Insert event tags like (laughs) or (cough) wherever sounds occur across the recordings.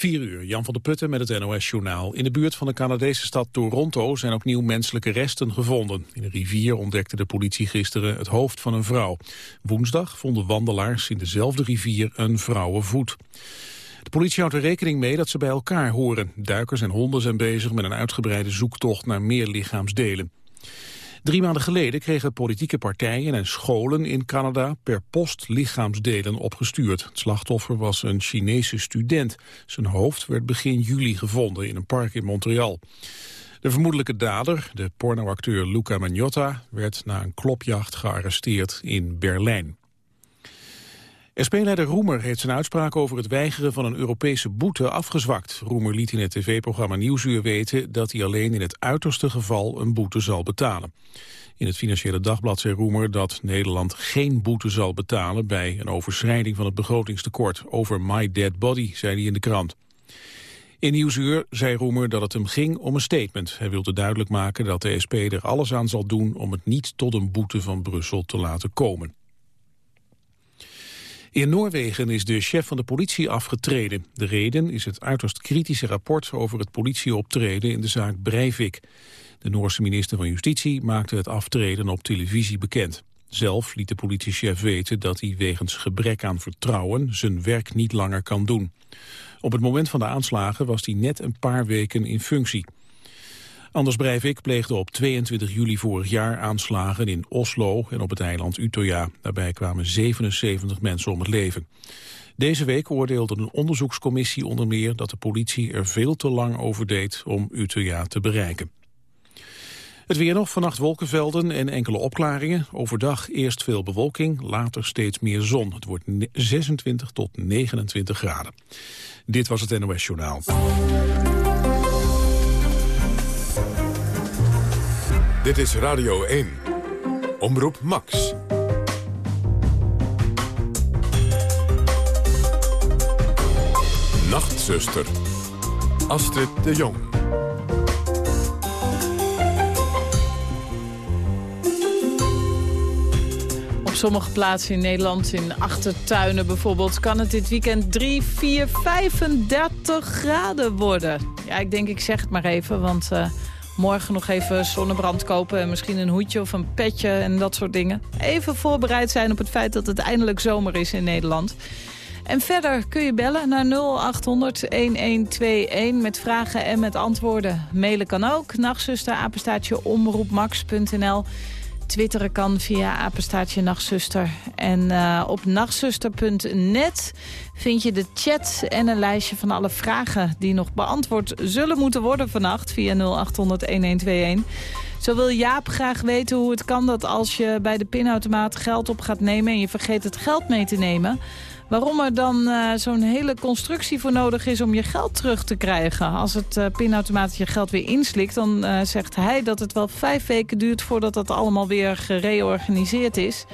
4 uur, Jan van der Putten met het NOS-journaal. In de buurt van de Canadese stad Toronto zijn opnieuw menselijke resten gevonden. In een rivier ontdekte de politie gisteren het hoofd van een vrouw. Woensdag vonden wandelaars in dezelfde rivier een vrouwenvoet. De politie houdt er rekening mee dat ze bij elkaar horen. Duikers en honden zijn bezig met een uitgebreide zoektocht naar meer lichaamsdelen. Drie maanden geleden kregen politieke partijen en scholen in Canada per post lichaamsdelen opgestuurd. Het slachtoffer was een Chinese student. Zijn hoofd werd begin juli gevonden in een park in Montreal. De vermoedelijke dader, de pornoacteur Luca Magnotta, werd na een klopjacht gearresteerd in Berlijn. SP-leider Roemer heeft zijn uitspraak over het weigeren van een Europese boete afgezwakt. Roemer liet in het tv-programma Nieuwsuur weten dat hij alleen in het uiterste geval een boete zal betalen. In het Financiële Dagblad zei Roemer dat Nederland geen boete zal betalen bij een overschrijding van het begrotingstekort. Over my dead body, zei hij in de krant. In Nieuwsuur zei Roemer dat het hem ging om een statement. Hij wilde duidelijk maken dat de SP er alles aan zal doen om het niet tot een boete van Brussel te laten komen. In Noorwegen is de chef van de politie afgetreden. De reden is het uiterst kritische rapport over het politieoptreden in de zaak Breivik. De Noorse minister van Justitie maakte het aftreden op televisie bekend. Zelf liet de politiechef weten dat hij wegens gebrek aan vertrouwen zijn werk niet langer kan doen. Op het moment van de aanslagen was hij net een paar weken in functie. Anders Breivik pleegde op 22 juli vorig jaar aanslagen in Oslo en op het eiland Utøya. Daarbij kwamen 77 mensen om het leven. Deze week oordeelde een onderzoekscommissie onder meer dat de politie er veel te lang over deed om Utøya te bereiken. Het weer nog, vannacht wolkenvelden en enkele opklaringen. Overdag eerst veel bewolking, later steeds meer zon. Het wordt 26 tot 29 graden. Dit was het NOS Journaal. Dit is Radio 1. Omroep Max. Nachtzuster. Astrid de Jong. Op sommige plaatsen in Nederland, in achtertuinen bijvoorbeeld... kan het dit weekend 3, 4, 35 graden worden. Ja, ik denk ik zeg het maar even, want... Uh, Morgen nog even zonnebrand kopen en misschien een hoedje of een petje en dat soort dingen. Even voorbereid zijn op het feit dat het eindelijk zomer is in Nederland. En verder kun je bellen naar 0800-1121 met vragen en met antwoorden. Mailen kan ook, nachtzuster, apenstaatje, omroepmax.nl. Twitteren kan via apenstaatje nachtzuster. En uh, op nachtzuster.net vind je de chat en een lijstje van alle vragen... die nog beantwoord zullen moeten worden vannacht via 0800-1121. Zo wil Jaap graag weten hoe het kan dat als je bij de pinautomaat geld op gaat nemen... en je vergeet het geld mee te nemen Waarom er dan uh, zo'n hele constructie voor nodig is om je geld terug te krijgen. Als het uh, pinautomaat je geld weer inslikt, dan uh, zegt hij dat het wel vijf weken duurt voordat dat allemaal weer gereorganiseerd is.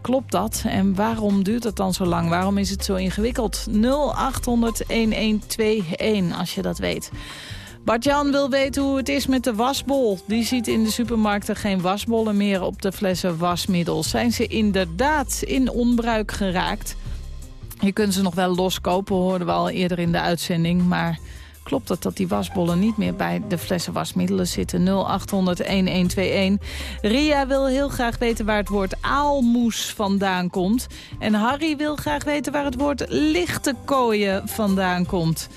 Klopt dat? En waarom duurt het dan zo lang? Waarom is het zo ingewikkeld? 0800-1121 als je dat weet. Bart-Jan wil weten hoe het is met de wasbol. Die ziet in de supermarkten geen wasbollen meer op de flessen wasmiddel. Zijn ze inderdaad in onbruik geraakt? Je kunt ze nog wel loskopen, hoorden we al eerder in de uitzending. Maar klopt het dat die wasbollen niet meer bij de flessen wasmiddelen zitten? 0800-1121. Ria wil heel graag weten waar het woord aalmoes vandaan komt. En Harry wil graag weten waar het woord lichte kooien vandaan komt.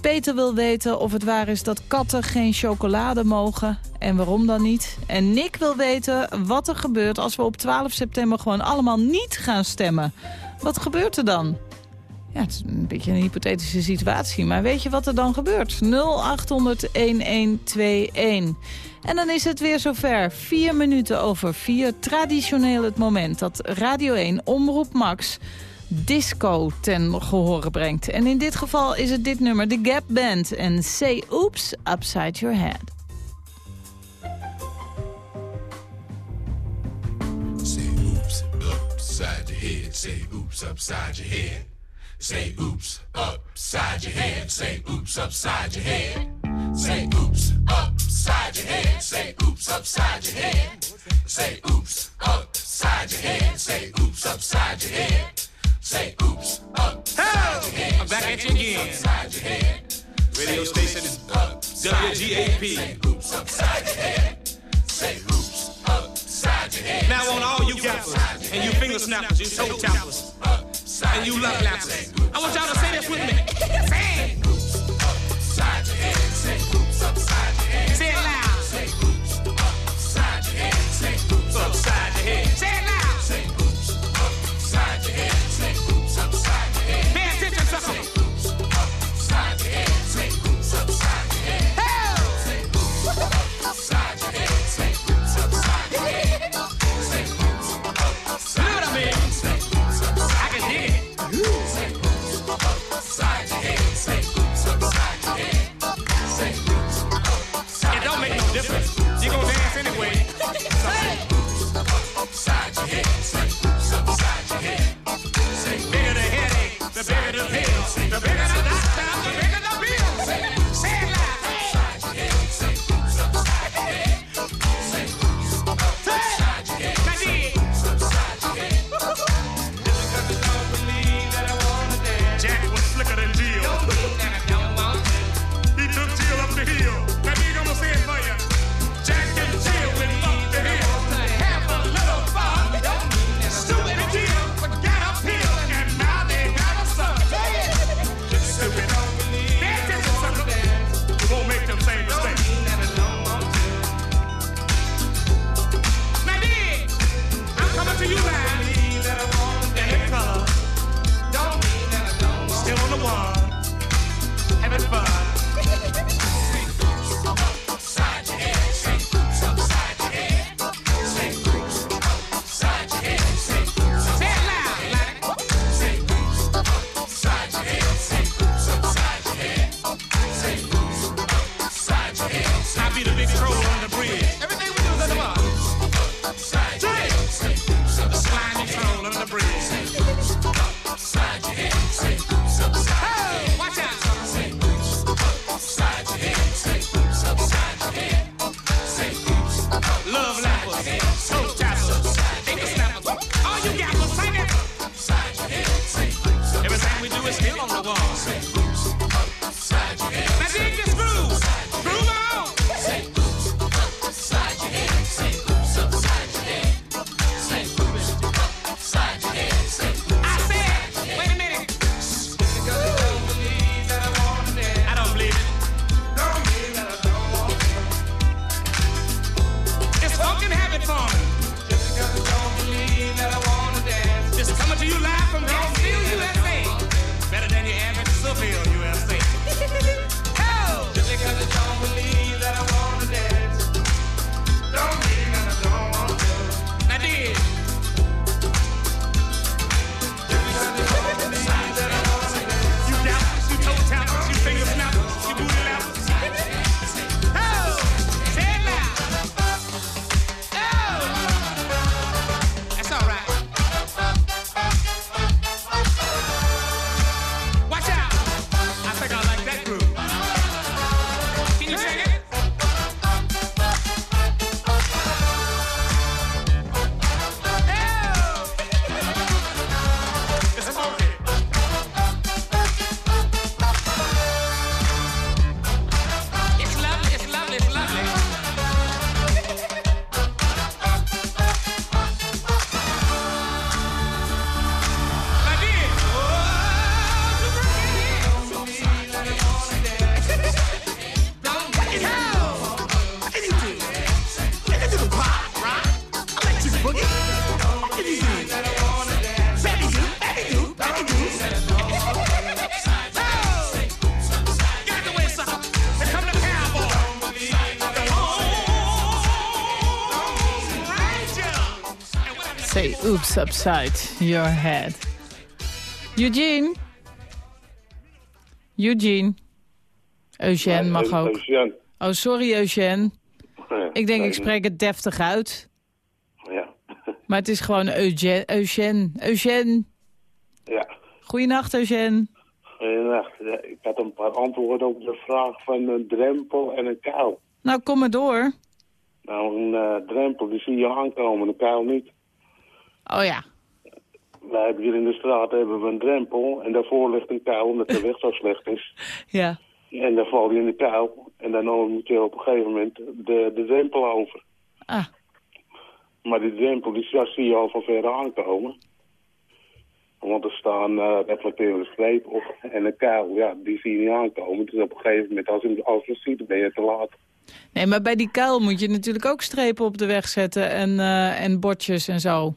Peter wil weten of het waar is dat katten geen chocolade mogen. En waarom dan niet? En Nick wil weten wat er gebeurt als we op 12 september gewoon allemaal niet gaan stemmen. Wat gebeurt er dan? Ja, het is een beetje een hypothetische situatie. Maar weet je wat er dan gebeurt? 0800-1121. En dan is het weer zover. Vier minuten over vier. Traditioneel het moment dat Radio 1 Omroep Max disco ten gehore brengt. En in dit geval is het dit nummer, de Gap Band. En Say Oops Upside Your Head. Say oops upside your head. Say oops upside your head. Say oops upside your head. Say oops upside your head. Say oops upside your head. Say oops upside your head. Say oops upside your head. Say oops upside your head. Say oops upside your head. I'm back at you again. Radio station is WGAP. Say oops upside your head. Say oops. Now on all you gappers and you finger snappers, you toe tappers, and you love lappers. I want y'all to say this with me. Say it. Say it loud. Say it upside your head. Say it loud. Sing. say oops upside your head. Eugene? Eugene? Eugène mag ook. Oh, sorry Eugène. Ik denk, ik spreek het deftig uit. Ja. Maar het is gewoon Eugen, Eugène. Eugen. Ja. Goeienacht, Eugène. Goeienacht. Ik had een paar antwoorden op de vraag van een drempel en een kuil. Nou, kom maar door. Nou, een eh, drempel, die zie je aankomen, een kuil niet. Oh ja. Wij hebben hier in de straat hebben we een drempel en daarvoor ligt een kuil omdat de weg zo slecht is. (laughs) Ja. En dan val je in de kuil en dan moet je op een gegeven moment de, de drempel over. Ah. Maar die drempel die zie je al van ver aankomen. Want er staan eh, uh, reflecterende streep op en een kuil, ja, die zie je niet aankomen. Dus op een gegeven moment, als je, als je ziet, ben je te laat. Nee, maar bij die kuil moet je natuurlijk ook strepen op de weg zetten en, eh, en bordjes en zo.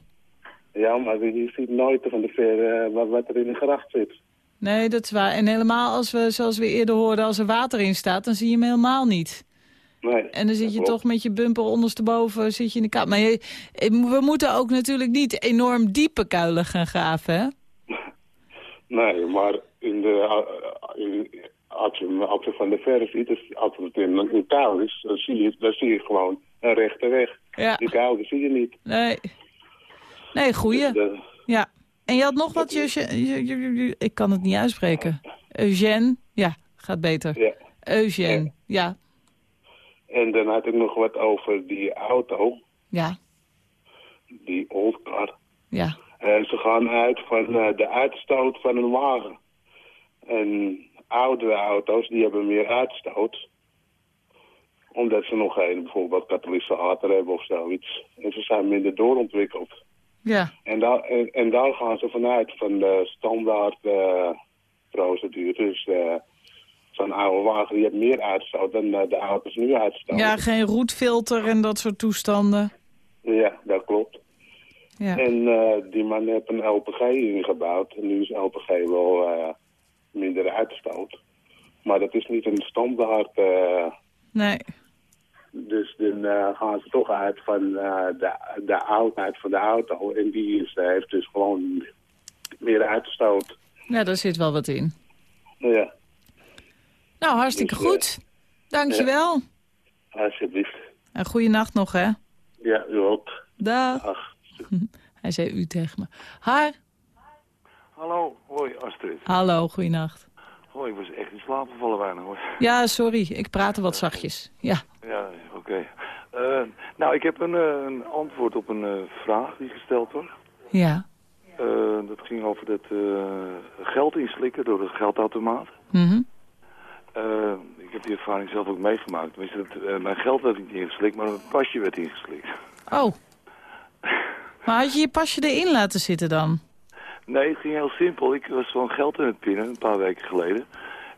Ja, maar je ziet nooit van de ver eh, wat, er in de gracht zit. Nee, dat is waar. En helemaal als we, zoals we eerder hoorden, als er water in staat, dan zie je hem helemaal niet. Nee, En dan zit je toch met je bumper ondersteboven zit je in de kuil. Maar je, eh, we moeten ook natuurlijk niet enorm diepe kuilen gaan graven, hè? (laughs) Nee, maar in de, eh, in, als, je, als je van de verre ziet, dus als het in een, kuil is, dan zie, je, dan zie je gewoon een rechte weg. Ja, Die kuil die zie je niet. nee. Nee, goeie. Ja. En je had nog wat, je, je- je- je- je- ik kan het niet uitspreken. Eugène, ja, gaat beter. ja. Eugène, ja, En dan had ik nog wat over die auto, ja, die oldcar. ja. En ze gaan uit van eh, de uitstoot van een wagen. En oudere auto's, die hebben meer uitstoot. Omdat ze nog geen bijvoorbeeld katalysator hebben of zoiets. En ze zijn minder doorontwikkeld. Ja, En daar, en, en daar gaan ze vanuit van de standaard procedure. Dus eh, zo'n oude wagen die heeft meer uitstoot dan eh, de auto's nu uitstoten. ja geen roetfilter en dat soort toestanden. ja dat klopt. Ja, En die man heeft een LPG ingebouwd. En nu is LPG wel minder uitstoot. Maar dat is niet een standaard. eh, nee, dus dan eh, gaan ze toch uit van eh, de, de oudheid van de auto. En die is, eh, heeft dus gewoon meer uitstoot. ja, daar zit wel wat in. Ja, Nou, hartstikke Dus, goed. Dankjewel. alsjeblieft. En goeie nacht nog, hè? Ja, u ook. Dag. Hij zei u tegen me. Haar, Hallo, hoi Astrid. hallo, goeienacht. Hoi, ik was echt in slaap gevallen bijna hoor. Ja, sorry, ik praatte wat zachtjes. Ja, Ja, oké. Eh, nou, ik heb een, eh, een antwoord op een eh, vraag die gesteld wordt. ja. Dat ging over het geld inslikken door de geldautomaat. Eh, ik heb die ervaring zelf ook meegemaakt. Dat, mijn geld werd niet ingeslikt, maar mijn pasje werd ingeslikt. Oh. Maar had je je pasje erin laten zitten dan? Nee, het ging heel simpel. Ik was gewoon geld in het pinnen, een paar weken geleden.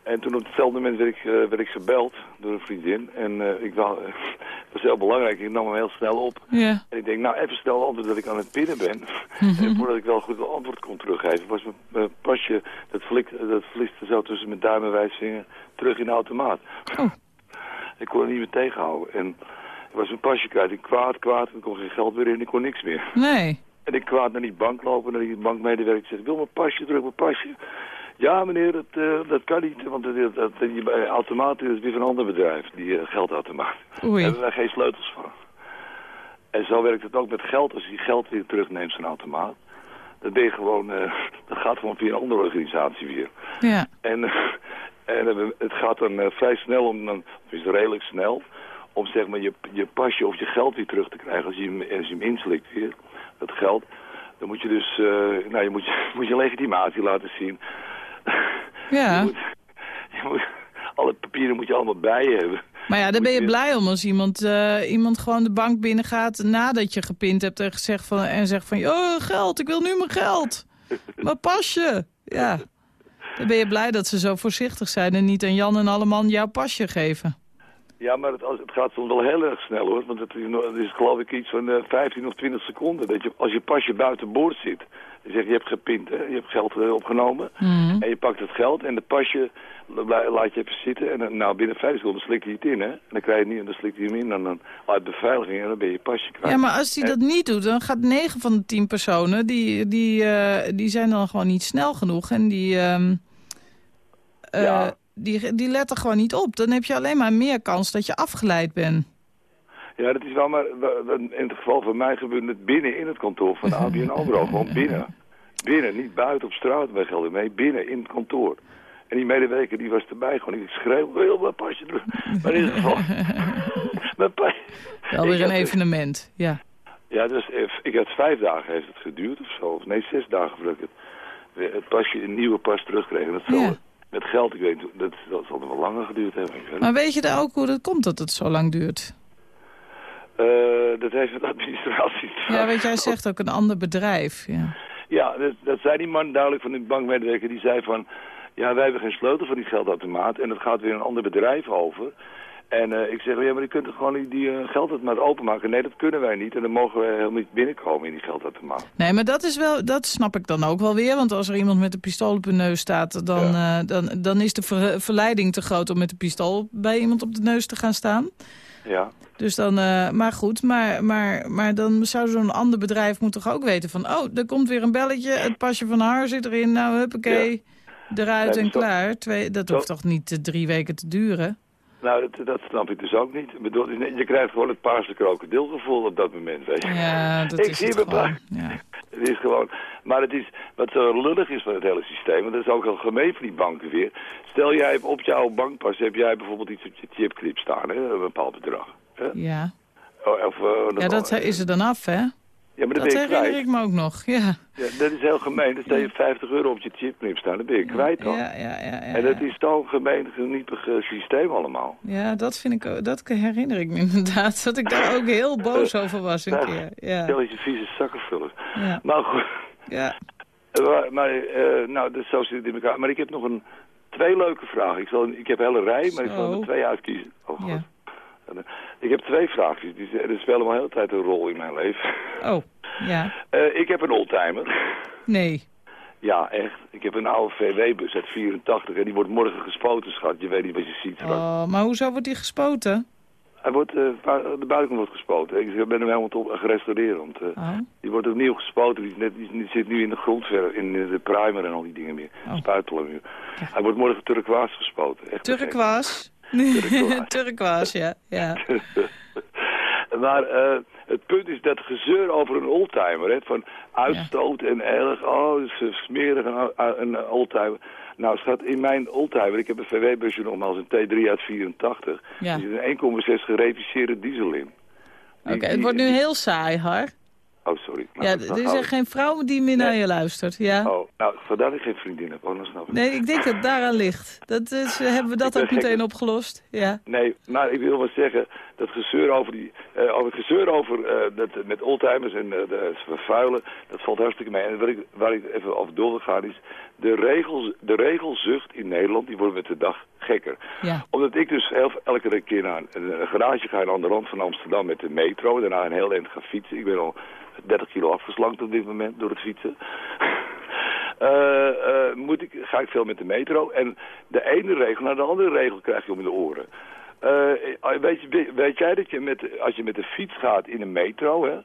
En toen op hetzelfde moment werd ik, eh, werd ik gebeld door een vriendin. En eh, ik wou, (laughs) het was heel belangrijk, ik nam hem heel snel op. En ik denk, nou even snel antwoord dat ik aan het pinnen ben. (laughs) en voordat ik wel goed een antwoord kon teruggeven, was mijn, pasje, dat, flik, dat zo tussen mijn duim en wijsvinger terug in de automaat. Oh. (laughs) ik kon het niet meer tegenhouden. En ik was mijn pasje kwijt. Ik kwaad, kwaad, ik kon geen geld meer in, ik kon niks meer. Nee. En ik kwaad naar die bank lopen, naar die bankmedewerker. Ik zeg, ik wil mijn pasje terug, mijn pasje. Ja, meneer, dat, eh, dat kan niet, want dat, dat, die bij automaat is weer van een ander bedrijf, die eh, geldautomaat. Daar Oei. hebben wij geen sleutels van. En zo werkt het ook met geld. Als je geld weer terugneemt van een automaat, dan ben je gewoon, eh, dat gaat gewoon via een andere organisatie weer. Ja. En, en eh, het gaat dan eh, vrij snel, om, dan, of is redelijk snel, om zeg maar je, je pasje of je geld weer terug te krijgen. Als je hem, als je hem inslikt weer, dat geld, dan moet je dus, eh, nou je moet je, (laughs) moet je legitimatie laten zien. (laughs) Ja. Je moet, je moet, alle papieren moet je allemaal bij je hebben. Maar ja, daar ben je blij om als iemand, eh, iemand gewoon de bank binnengaat nadat je gepind hebt en, gezegd van, en zegt van, oh geld, ik wil nu mijn geld. Mijn pasje. Ja. Dan ben je blij dat ze zo voorzichtig zijn en niet aan Jan en Alleman jouw pasje geven. Ja, maar het, het gaat soms wel heel erg snel hoor. Want het is, nog- het is geloof ik iets van eh 15 of 20 seconden. Dat je, als je pasje buiten boord zit. Je zegt je hebt gepind, hè? je hebt geld eh, opgenomen. Mhm. En je pakt het geld en de pasje la- laat je even zitten. En nou, binnen 5 seconden slikt hij het in. Hè? En dan krijg je het niet en dan slikt hij hem in. En dan uit beveiliging en dan ben je je pasje kwijt. Ja, maar als hij dat niet doet, dan gaat 9 van de 10 personen, die, die, eh, die zijn dan gewoon niet snel genoeg. En die, ehm, eh, Ja. Die, die letten gewoon niet op. Dan heb je alleen maar meer kans dat je afgeleid bent. Ja, dat is wel, maar in het geval van mij gebeurt het binnen in het kantoor van de ABN AMRO. (laughs) gewoon binnen. Binnen, niet buiten op straat bij Gelder. Nee, binnen in het kantoor. En die medewerker die was erbij. Gewoon, ik schreeuw, wil mijn pasje terug. Maar in ieder geval... (laughs) mijn pasje... Wel weer een evenement, ja. Ja, dus eh, ik had vijf dagen heeft het geduurd of zo. Of nee, zes dagen voordat ik het, het pasje, een nieuwe pas terugkreeg. En dat zal, Ja. Met geld, ik weet dat, dat zal er wel langer geduurd hebben. Maar weet je daar ook hoe dat komt dat het zo lang duurt? Eh, dat heeft met administratie (laughs) Ja, weet jij zegt ook een ander bedrijf. Ja. Ja, dat, dat zei die man duidelijk van de bankmedewerker. Die zei van, ja, wij hebben geen sleutel voor die geldautomaat. En dat gaat weer een ander bedrijf over. En eh, ik zeg, ja, maar je kunt toch gewoon die, die eh, geldautomaat openmaken? Nee, dat kunnen wij niet. En dan mogen wij helemaal niet binnenkomen in die geldautomaat. Nee, maar dat is wel, dat snap ik dan ook wel weer. Want als er iemand met een pistool op hun neus staat, dan, eh, dan, dan is de ver- verleiding te groot om met een pistool bij iemand op de neus te gaan staan. Ja. Dus dan, maar goed, maar, maar, maar dan zou zo'n ander bedrijf moeten toch ook weten van... oh, er komt weer een belletje, het pasje van haar zit erin, nou huppakee, eruit Nee, en zo- klaar. Twee, dat hoeft toch niet drie weken te duren? Nou, dat, dat snap ik dus ook niet. Ik bedoel, je krijgt gewoon het paarse krokodilgevoel op dat moment, weet je. Ja, dat Ik is zie het gewoon. Ja. (laughs) Het is gewoon, maar het is, wat zo lullig is van het hele systeem, want dat is ook heel gemeen van die banken weer. Stel jij hebt op jouw bankpas, heb jij bijvoorbeeld iets op je chipclip staan, hè, een bepaald bedrag. Hè? ja. Oh, Of, eh, ja, dat is er dan af, hè? Ja, maar Dat ben je herinner kwijt. ik me ook nog, ja. Ja, dat is heel gemeen. Dan stel je 50 euro op je chipclip staan, dan ben je kwijt dan. Ja, ja, ja, ja, En dat is zo'n gemeen, geniepig eh, systeem allemaal. Ja, dat, vind ik, ook- dat herinner ik me inderdaad. Dat ik daar ook heel boos over was een keer. Ja, Stel je vieze zakkenvullers. ja, Maar goed, ja. Eh, Maar, maar eh, nou, dus zo zit het in elkaar. Maar ik heb nog een, twee leuke vragen. Ik, zal, ik heb een hele rij, maar ik zal er twee uitkiezen. Oh, god. Eh, Ik heb twee vraagjes. Die, spelen wel de hele tijd een rol in mijn leven. Oh, (laughs) ja. Eh, ik heb een oldtimer. Nee. Ja, echt. Ik heb een oude VW-bus uit 84 en die wordt morgen gespoten, schat. Je weet niet wat je ziet. Oh, maar hoezo wordt die gespoten? Hij wordt, eh, de buitenkant wordt gespoten. Ik ben hem helemaal op gerestaureerd. Want, Oh, Die wordt opnieuw gespoten. Die, is net, die zit nu in de grondverf, in de primer en al die dingen meer. Oh. Spuitelen nu. Hij wordt morgen turkoois gespoten. Echt turkwaas. Turkoois. (laughs) turkwaas, ja. ja. (laughs) maar eh, het punt is dat gezeur over een oldtimer, hè, van uitstoot en erg, oh, smerig een, een oldtimer. Nou, schat, in mijn oldtimer, ik heb een VW-busje nogmaals, een T3 uit 84, Ja. er zit een 1,6 gereviseerde diesel in. Oké, het wordt nu heel saai, hoor. Oh, sorry. Nou, Ja, er is er geen vrouw die meer naar je luistert. Ja. Oh, nou, vandaar dat ik geen vriendin heb. Oh, dan snap ik. Nee, ik denk dat het daaraan ligt. Dat is, hebben we dat ook meteen opgelost. Ja. Nee, maar ik wil wel zeggen, dat gezeur over, die, eh, over het gezeur over eh, dat, eh, met oldtimers en eh, de vervuilen, dat valt hartstikke mee. En wat ik, waar ik even over door wil gaan is, de, regels, de regelzucht in Nederland, die wordt met de dag gekker. Ja. Omdat ik dus heel, elke keer naar een, een garage ga aan de rand van Amsterdam met de metro, daarna een heel eind ga fietsen. Ik ben al 30 kilo afgeslankt op dit moment door het fietsen. (laughs) Eh, eh, moet ik, ga ik veel met de metro. En de ene regel naar de andere regel krijg je om de oren. Eh, weet, je, weet jij dat je met, als je met de fiets gaat in een metro, hè,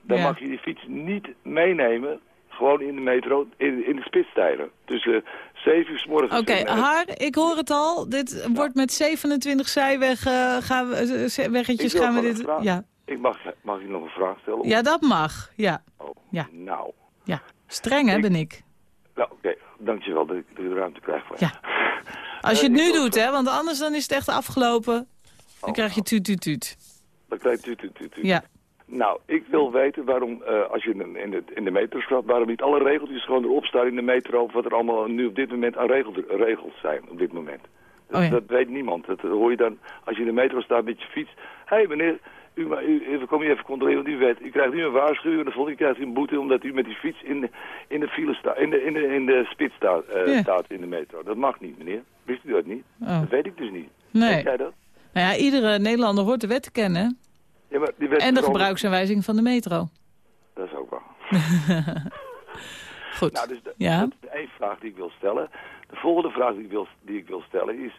dan Ja. mag je die fiets niet meenemen, gewoon in de metro, in, in de spitstijden. Tussen 7 uur s morgens. Oké, Har, ik hoor het al. Dit wordt met 27 zijweg, gaan we, weggetjes gaan we dit... Ja. Ik mag, mag je nog een vraag stellen? ja, dat mag. Ja. Oh, Ja. Nou, ja. Streng, hè, Ik- ben ik. nou oké, dankjewel dat ik ik de ruimte krijg van je. Ja. Als je Eh, het ik nu doet, hè, want anders dan is het echt afgelopen. Dan Oh, krijg je tuut, tuut, tuut. Dan krijg je tuut, tuut, tuut. Ja. Nou, ik wil weten waarom, eh, als je in, in de, in de metro staat, waarom niet alle regeltjes gewoon erop staan in de metro, wat er allemaal nu op dit moment aan regels, regels zijn, op dit moment. Dat, Oh ja. dat weet niemand. Dat hoor je dan, als je in de metro staat met je fiets. Hé hey, meneer, u, ma- u, we komen hier even controleren wat u weet. U krijgt nu een waarschuwing en de volgende krijgt u een boete omdat u met die fiets in de, in de file staat, in de, in de, in de spits staat, eh, Ja. staat in de metro. Dat mag niet, meneer. Wist u dat niet? Oh. Dat weet ik dus niet. Nee. Weet jij dat? Nou ja, iedere Nederlander hoort de wet te kennen. Ja, maar die wet En de gebruiksaanwijzing van de metro. Dat is ook waar. (laughs) Goed. Nou, dus de, Ja. dat is de één vraag die ik wil stellen. De volgende vraag die ik wil, die ik wil stellen is...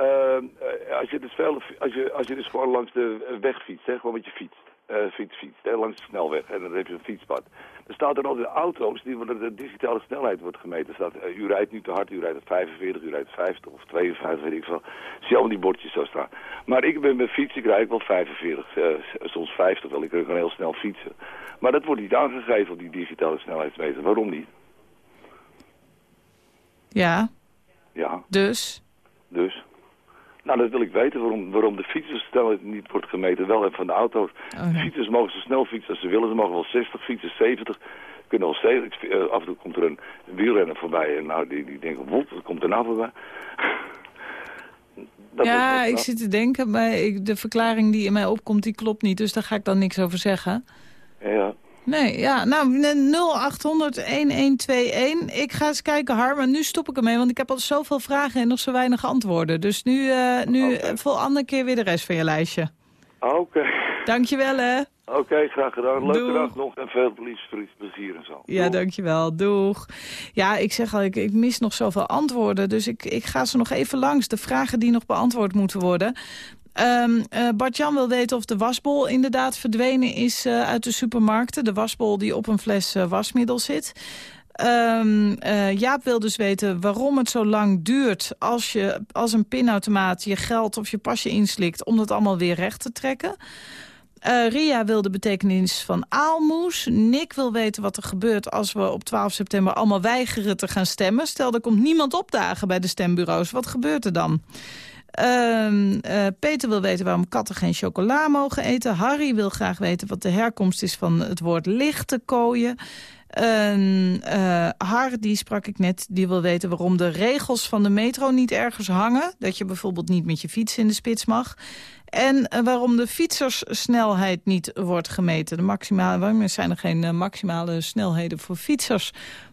ehm, eh, als, je dus veel, als, je, als je dus gewoon langs de weg fietst, hè, gewoon met je fiets, eh, fiets fietst, hè, langs de snelweg, en dan heb je een fietspad. Er staat er altijd auto's die worden de digitale snelheid wordt gemeten. Staat, eh, u rijdt nu te hard, u rijdt op 45, u rijdt 50 of 52, weet ik veel. Zie je allemaal die bordjes zo staan. Maar ik ben met fiets, ik rijd wel 45, eh, soms 50 wel. Ik kan heel snel fietsen. Maar dat wordt niet aangegeven op die digitale snelheidsmeter. Waarom niet? Ja, Ja, dus. dus. Nou, dat wil ik weten, waarom, waarom de fietsersnelheid niet wordt gemeten, wel en van de auto's. Oh, fietsers mogen zo snel fietsen als ze willen, ze mogen wel 60 fietsen, 70, kunnen wel 70. Ik- eh, af en toe komt er een wielrenner voorbij en nou, die, die denken, wat, wat komt er nou voorbij? (laughs) Dat ja, ik zit te denken, maar ik, de verklaring die in mij opkomt, die klopt niet. Dus daar ga ik dan niks over zeggen. Ja, Nee, ja, nou, 0800-1121. Ik ga eens kijken, Har, maar nu stop ik ermee, want ik heb al zoveel vragen en nog zo weinig antwoorden. Dus nu, eh nu Oké. eh, vol andere keer weer de rest van je lijstje. oké. Dankjewel, hè. Oké, graag gedaan. Leuke Doeg. dag nog en veel plezier, plezier en zo. Ja, Doeg. dankjewel. Doeg. Ja, ik zeg al, ik, ik mis nog zoveel antwoorden. Dus ik, ik ga ze nog even langs. De vragen die nog beantwoord moeten worden. Eh, Bart-Jan wil weten of de wasbol inderdaad verdwenen is eh, uit de supermarkten. De wasbol die op een fles eh, wasmiddel zit. Ehm, eh, Jaap wil dus weten waarom het zo lang duurt als, je, als een pinautomaat je geld of je pasje inslikt... om dat allemaal weer recht te trekken. Ria wil de betekenis van aalmoes. Nick wil weten wat er gebeurt als we op 12 september allemaal weigeren te gaan stemmen. Stel, er komt niemand opdagen bij de stembureaus. Wat gebeurt er dan? Ehm, eh, Peter wil weten waarom katten geen chocola mogen eten. Harry wil graag weten wat de herkomst is van het woord lichte kooien. En, eh, Har, die sprak ik net, die wil weten waarom de regels van de metro niet ergens hangen. Dat je bijvoorbeeld niet met je fiets in de spits mag. En eh, waarom de fietserssnelheid niet wordt gemeten. De maximale, waarom zijn er geen maximale snelheden voor fietsers?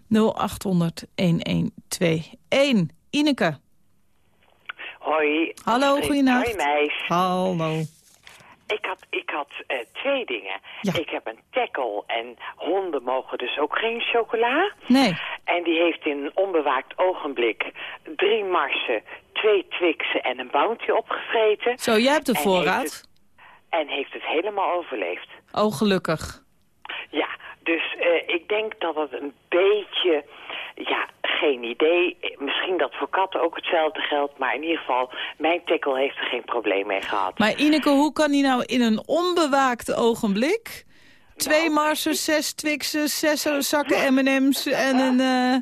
0800 1121. Ineke. Hoi. Hallo, goeienacht. Hoi meis. Hallo. Ik had, ik had eh, twee dingen. Ja. Ik heb een tackle en honden mogen dus ook geen chocola. Nee. En die heeft in een onbewaakt ogenblik drie marsen, twee twixen en een bounty opgevreten. Zo, jij hebt de En voorraad. heeft het- En heeft het helemaal overleefd. Oh, gelukkig. Ja, dus eh, ik denk dat het een beetje, ja, geen idee. Misschien dat voor katten ook hetzelfde geldt, maar in ieder geval, mijn tackle heeft er geen probleem mee gehad. Maar Ineke, hoe kan hij nou in een onbewaakt ogenblik... Nou. twee Marsen, zes Twixen, zes zakken M&M's en een... eh,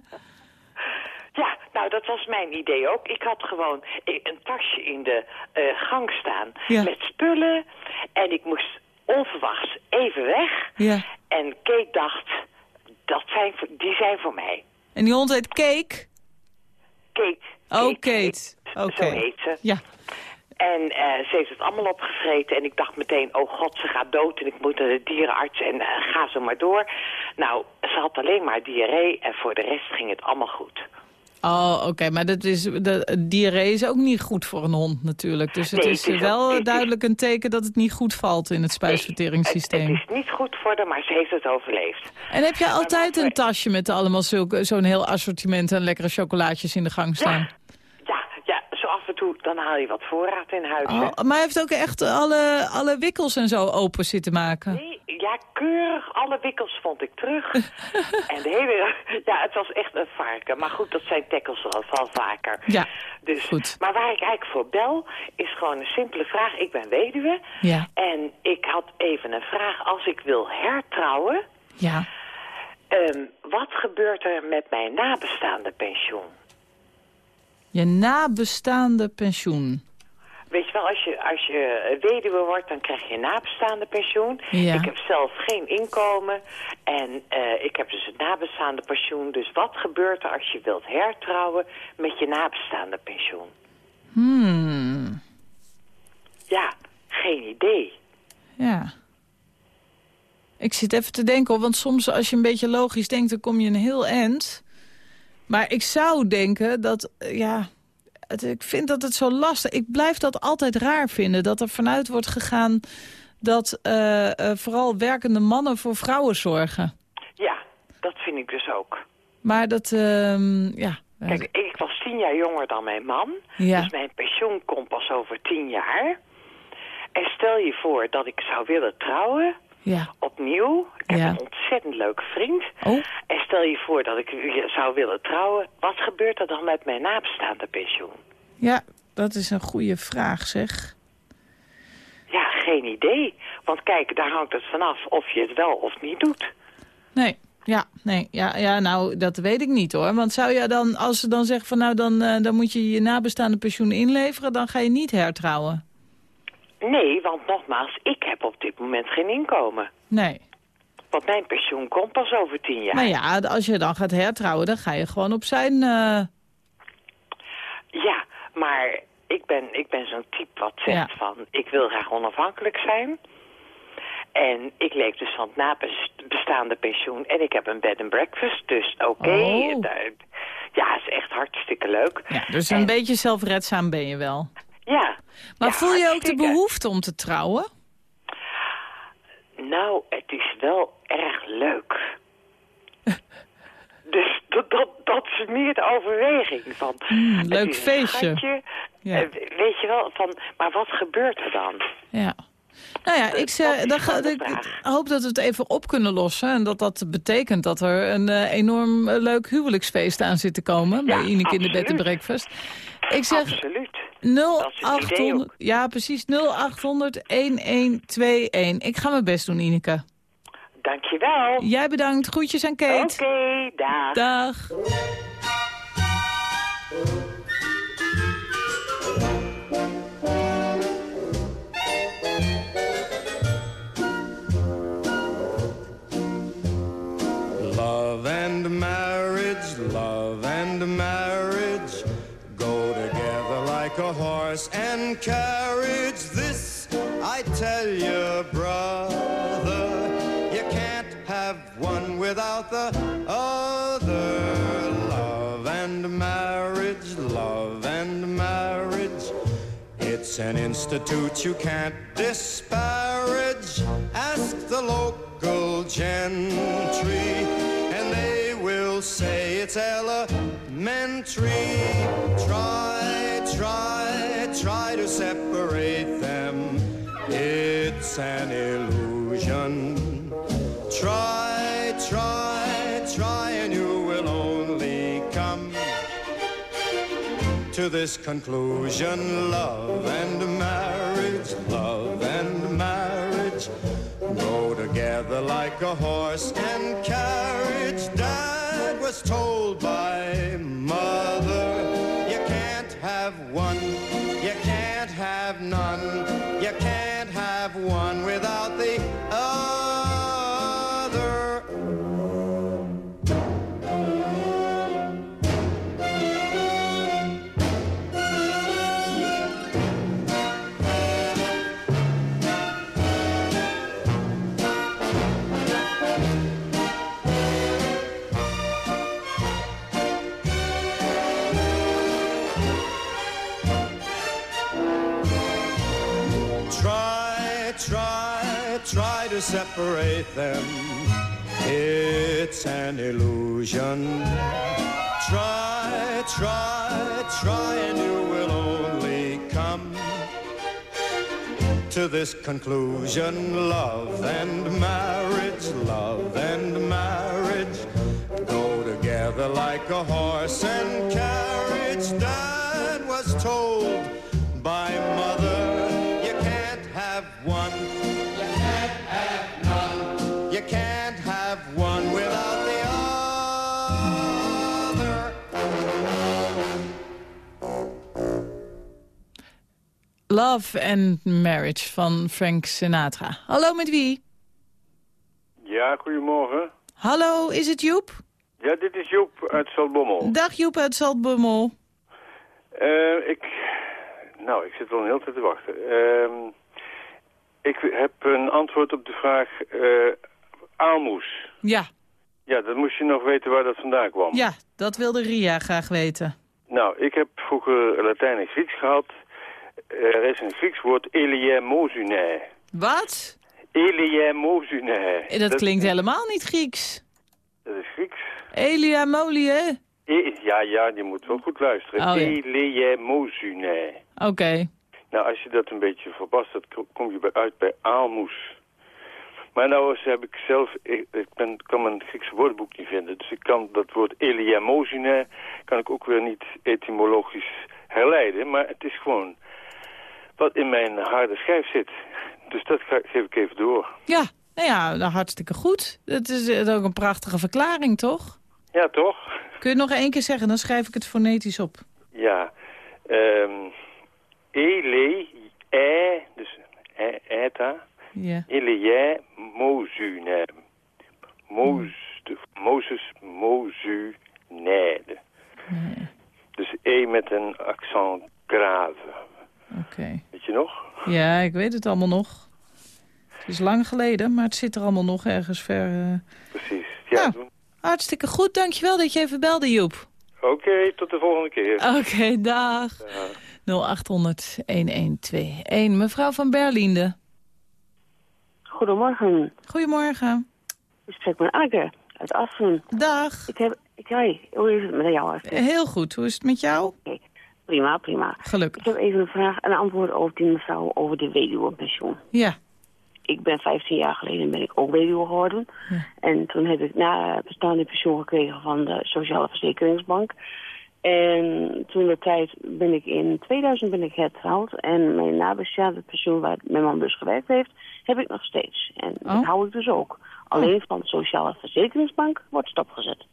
Ja, nou dat was mijn idee ook. Ik had gewoon een tasje in de eh, gang staan Ja. met spullen. En ik moest onverwachts even weg. Ja. En Kate dacht, dat zijn, die zijn voor mij. En die hond heet Cake? Kate. Oh, heet- Kate. Oké. Zo heet ze. Ja. En eh, ze heeft het allemaal opgevreten. En ik dacht meteen, oh god, ze gaat dood. En ik moet naar de dierenarts en eh, ga zo maar door. Nou, ze had alleen maar diarree. En voor de rest ging het allemaal goed. Oh, oké. Maar dat is, de, diarree is ook niet goed voor een hond natuurlijk. Dus het Nee, is, het is ook- wel duidelijk een teken dat het niet goed valt in het spijsverteringssysteem. Het, het is niet goed voor haar, maar ze heeft het overleefd. En heb jij altijd een tasje met allemaal zo'n heel assortiment aan lekkere chocolaatjes in de gang staan? Ja, toe, dan haal je wat voorraad in huis. Oh, maar hij heeft ook echt alle, alle wikkels en zo open zitten maken. Nee, ja, keurig. Alle wikkels vond ik terug. (laughs) en de hele... Ja, het was echt een varken. Maar goed, dat zijn tackles wel, wel vaker. Ja, dus, goed. Maar waar ik eigenlijk voor bel, is gewoon een simpele vraag. Ik ben weduwe. Ja. En ik had even een vraag. Als ik wil hertrouwen, Ja. ehm, wat gebeurt er met mijn nabestaande pensioen? Je nabestaande pensioen. Weet je wel, als je, als je weduwe wordt, dan krijg je een nabestaande pensioen. Ja. Ik heb zelf geen inkomen en eh, ik heb dus het nabestaande pensioen. Dus wat gebeurt er als je wilt hertrouwen met je nabestaande pensioen? Hmm. Ja, geen idee. Ja. Ik zit even te denken, want soms als je een beetje logisch denkt... dan kom je een heel eind. Maar ik zou denken dat, eh, ja... Het, ik vind dat het zo lastig... Ik blijf dat altijd raar vinden, dat er vanuit wordt gegaan... dat eh, eh, vooral werkende mannen voor vrouwen zorgen. Ja, dat vind ik dus ook. Maar dat, ehm, ja... Kijk, ik was tien jaar jonger dan mijn man. Ja. Dus mijn pensioen komt pas over tien jaar. En stel je voor dat ik zou willen trouwen... ja. opnieuw. Ik heb Ja. een ontzettend leuke vriend. Oh. En stel je voor dat ik zou willen trouwen. Wat gebeurt er dan met mijn nabestaande pensioen? ja, dat is een goede vraag, zeg. Ja, geen idee. Want kijk, daar hangt het vanaf of je het wel of niet doet. Nee. Ja, nee, ja, ja, nou, dat weet ik niet hoor. Want zou je dan, als ze dan zeggen van nou, dan, eh, dan moet je je nabestaande pensioen inleveren, dan ga je niet hertrouwen? Nee, want nogmaals, ik heb op dit moment geen inkomen. Nee. Want mijn pensioen komt pas over tien jaar. Maar ja, als je dan gaat hertrouwen, dan ga je gewoon op zijn... eh, Ja, maar ik ben, ik ben zo'n type wat zegt Ja. van... ik wil graag onafhankelijk zijn. En ik leef dus van het nabestaande pensioen. En ik heb een bed and breakfast, dus oké. Oh. daar- Ja, is echt hartstikke leuk. ja, dus een En- beetje zelfredzaam ben je wel. Ja. Maar Ja, voel je ook de behoefte om te trouwen? Nou, het is wel erg leuk. (laughs) dus dat, dat, dat is meer de overweging van... Hmm, leuk feestje. Ja. eh, weet je wel, van, maar wat gebeurt er dan? Ja. Nou ja, ik, is dan ga, ik hoop dat we het even op kunnen lossen. En dat dat betekent dat er een eh, enorm eh, leuk huwelijksfeest aan zit te komen. bij Ineke in de Bed and. Breakfast. Ik zeg Absoluut. Is het idee 0800, ja precies, 0800 1121. Ik ga mijn best doen, Ineke. Dankjewel. Jij bedankt, groetjes aan Oké, Kate. dag. Dag. Like a horse and carriage. This I tell you, brother, you can't have one without the other. Love and marriage, love and marriage. It's an institute you can't disparage. Ask the local gentry, and they will say it's elementary. An illusion. Try, try, try, and you will only come to this conclusion love and marriage, love and marriage go together like a horse and carriage. Dad was told by them. It's an illusion. Try, try, try, and you will only come to this conclusion. Love and marriage, love and marriage go together like a horse and carriage. Dad was told Love and Marriage van Frank Sinatra. Hallo, met wie? Ja, goedemorgen. Hallo, is het Joep? Ja, dit is Joep uit Zaltbommel. Dag Joep uit Zaltbommel. Eh, ik... Nou, ik zit al een hele tijd te wachten. Ehm, ik heb een antwoord op de vraag eh aalmoes. Ja, Ja, dan moest je nog weten waar dat vandaan kwam. ja, dat wilde Ria graag weten. Nou, ik heb vroeger Latijn en Grieks gehad. Er is een Grieks woord eleemosune. Wat? Eleemosune. Eh, Dat, klinkt helemaal niet Grieks. Dat is Grieks. Elia Molie. E- ja, ja, je moet wel goed luisteren. Oh, ja. Oké. Nou, als je dat een beetje verbast, dat ko- kom je bij, uit bij aalmoes. Maar nou eens heb ik zelf, ik, ik ben, kan mijn Griekse woordenboek niet vinden. Dus ik kan dat woord eliamosine, kan ik ook weer niet etymologisch herleiden. Maar het is gewoon wat in mijn harde schijf zit. Dus dat geef ik even door. Ja, Nou ja, nou, hartstikke goed. Dat is eh, ook een prachtige verklaring, toch? Ja, toch? Kun je het nog één keer zeggen? Dan schrijf ik het fonetisch op. Ja. ehm ele, e, dus e, eta, Ja. Elie Mozune. Moz, de- Mozes Mozunede. Dus E met een accent. Oké. Weet je nog? Ja, ik weet het allemaal nog. Het is lang geleden, maar het zit er allemaal nog ergens ver. eh. Precies. Ja, Nou. doen. Hartstikke goed, dankjewel dat je even belde, Joep. Oké, tot de volgende keer. Oké, dag. Ja. 0800-1121. Mevrouw van Berlinde. Goedemorgen. Goedemorgen. Ik spreek met Anke uit Assen. Dag. Ik heb, ik, hoi, hoe is het met jou? Even? Heel goed, hoe is het met jou? Oké, prima, prima. Gelukkig. Ik heb even een vraag en een antwoord over die mevrouw over de weduwenpensioen. Ja. Ik ben 15 jaar geleden ben ik ook weduwe geworden. Ja. En toen heb ik na bestaande pensioen gekregen van de Sociale Verzekeringsbank. En toen de tijd ben ik in 2000 ben ik hertrouwd. En mijn nabestaande pensioen waar mijn man dus gewerkt heeft, heb ik nog steeds. En dat Oh. hou ik dus ook. Alleen van de Sociale Verzekeringsbank wordt stopgezet.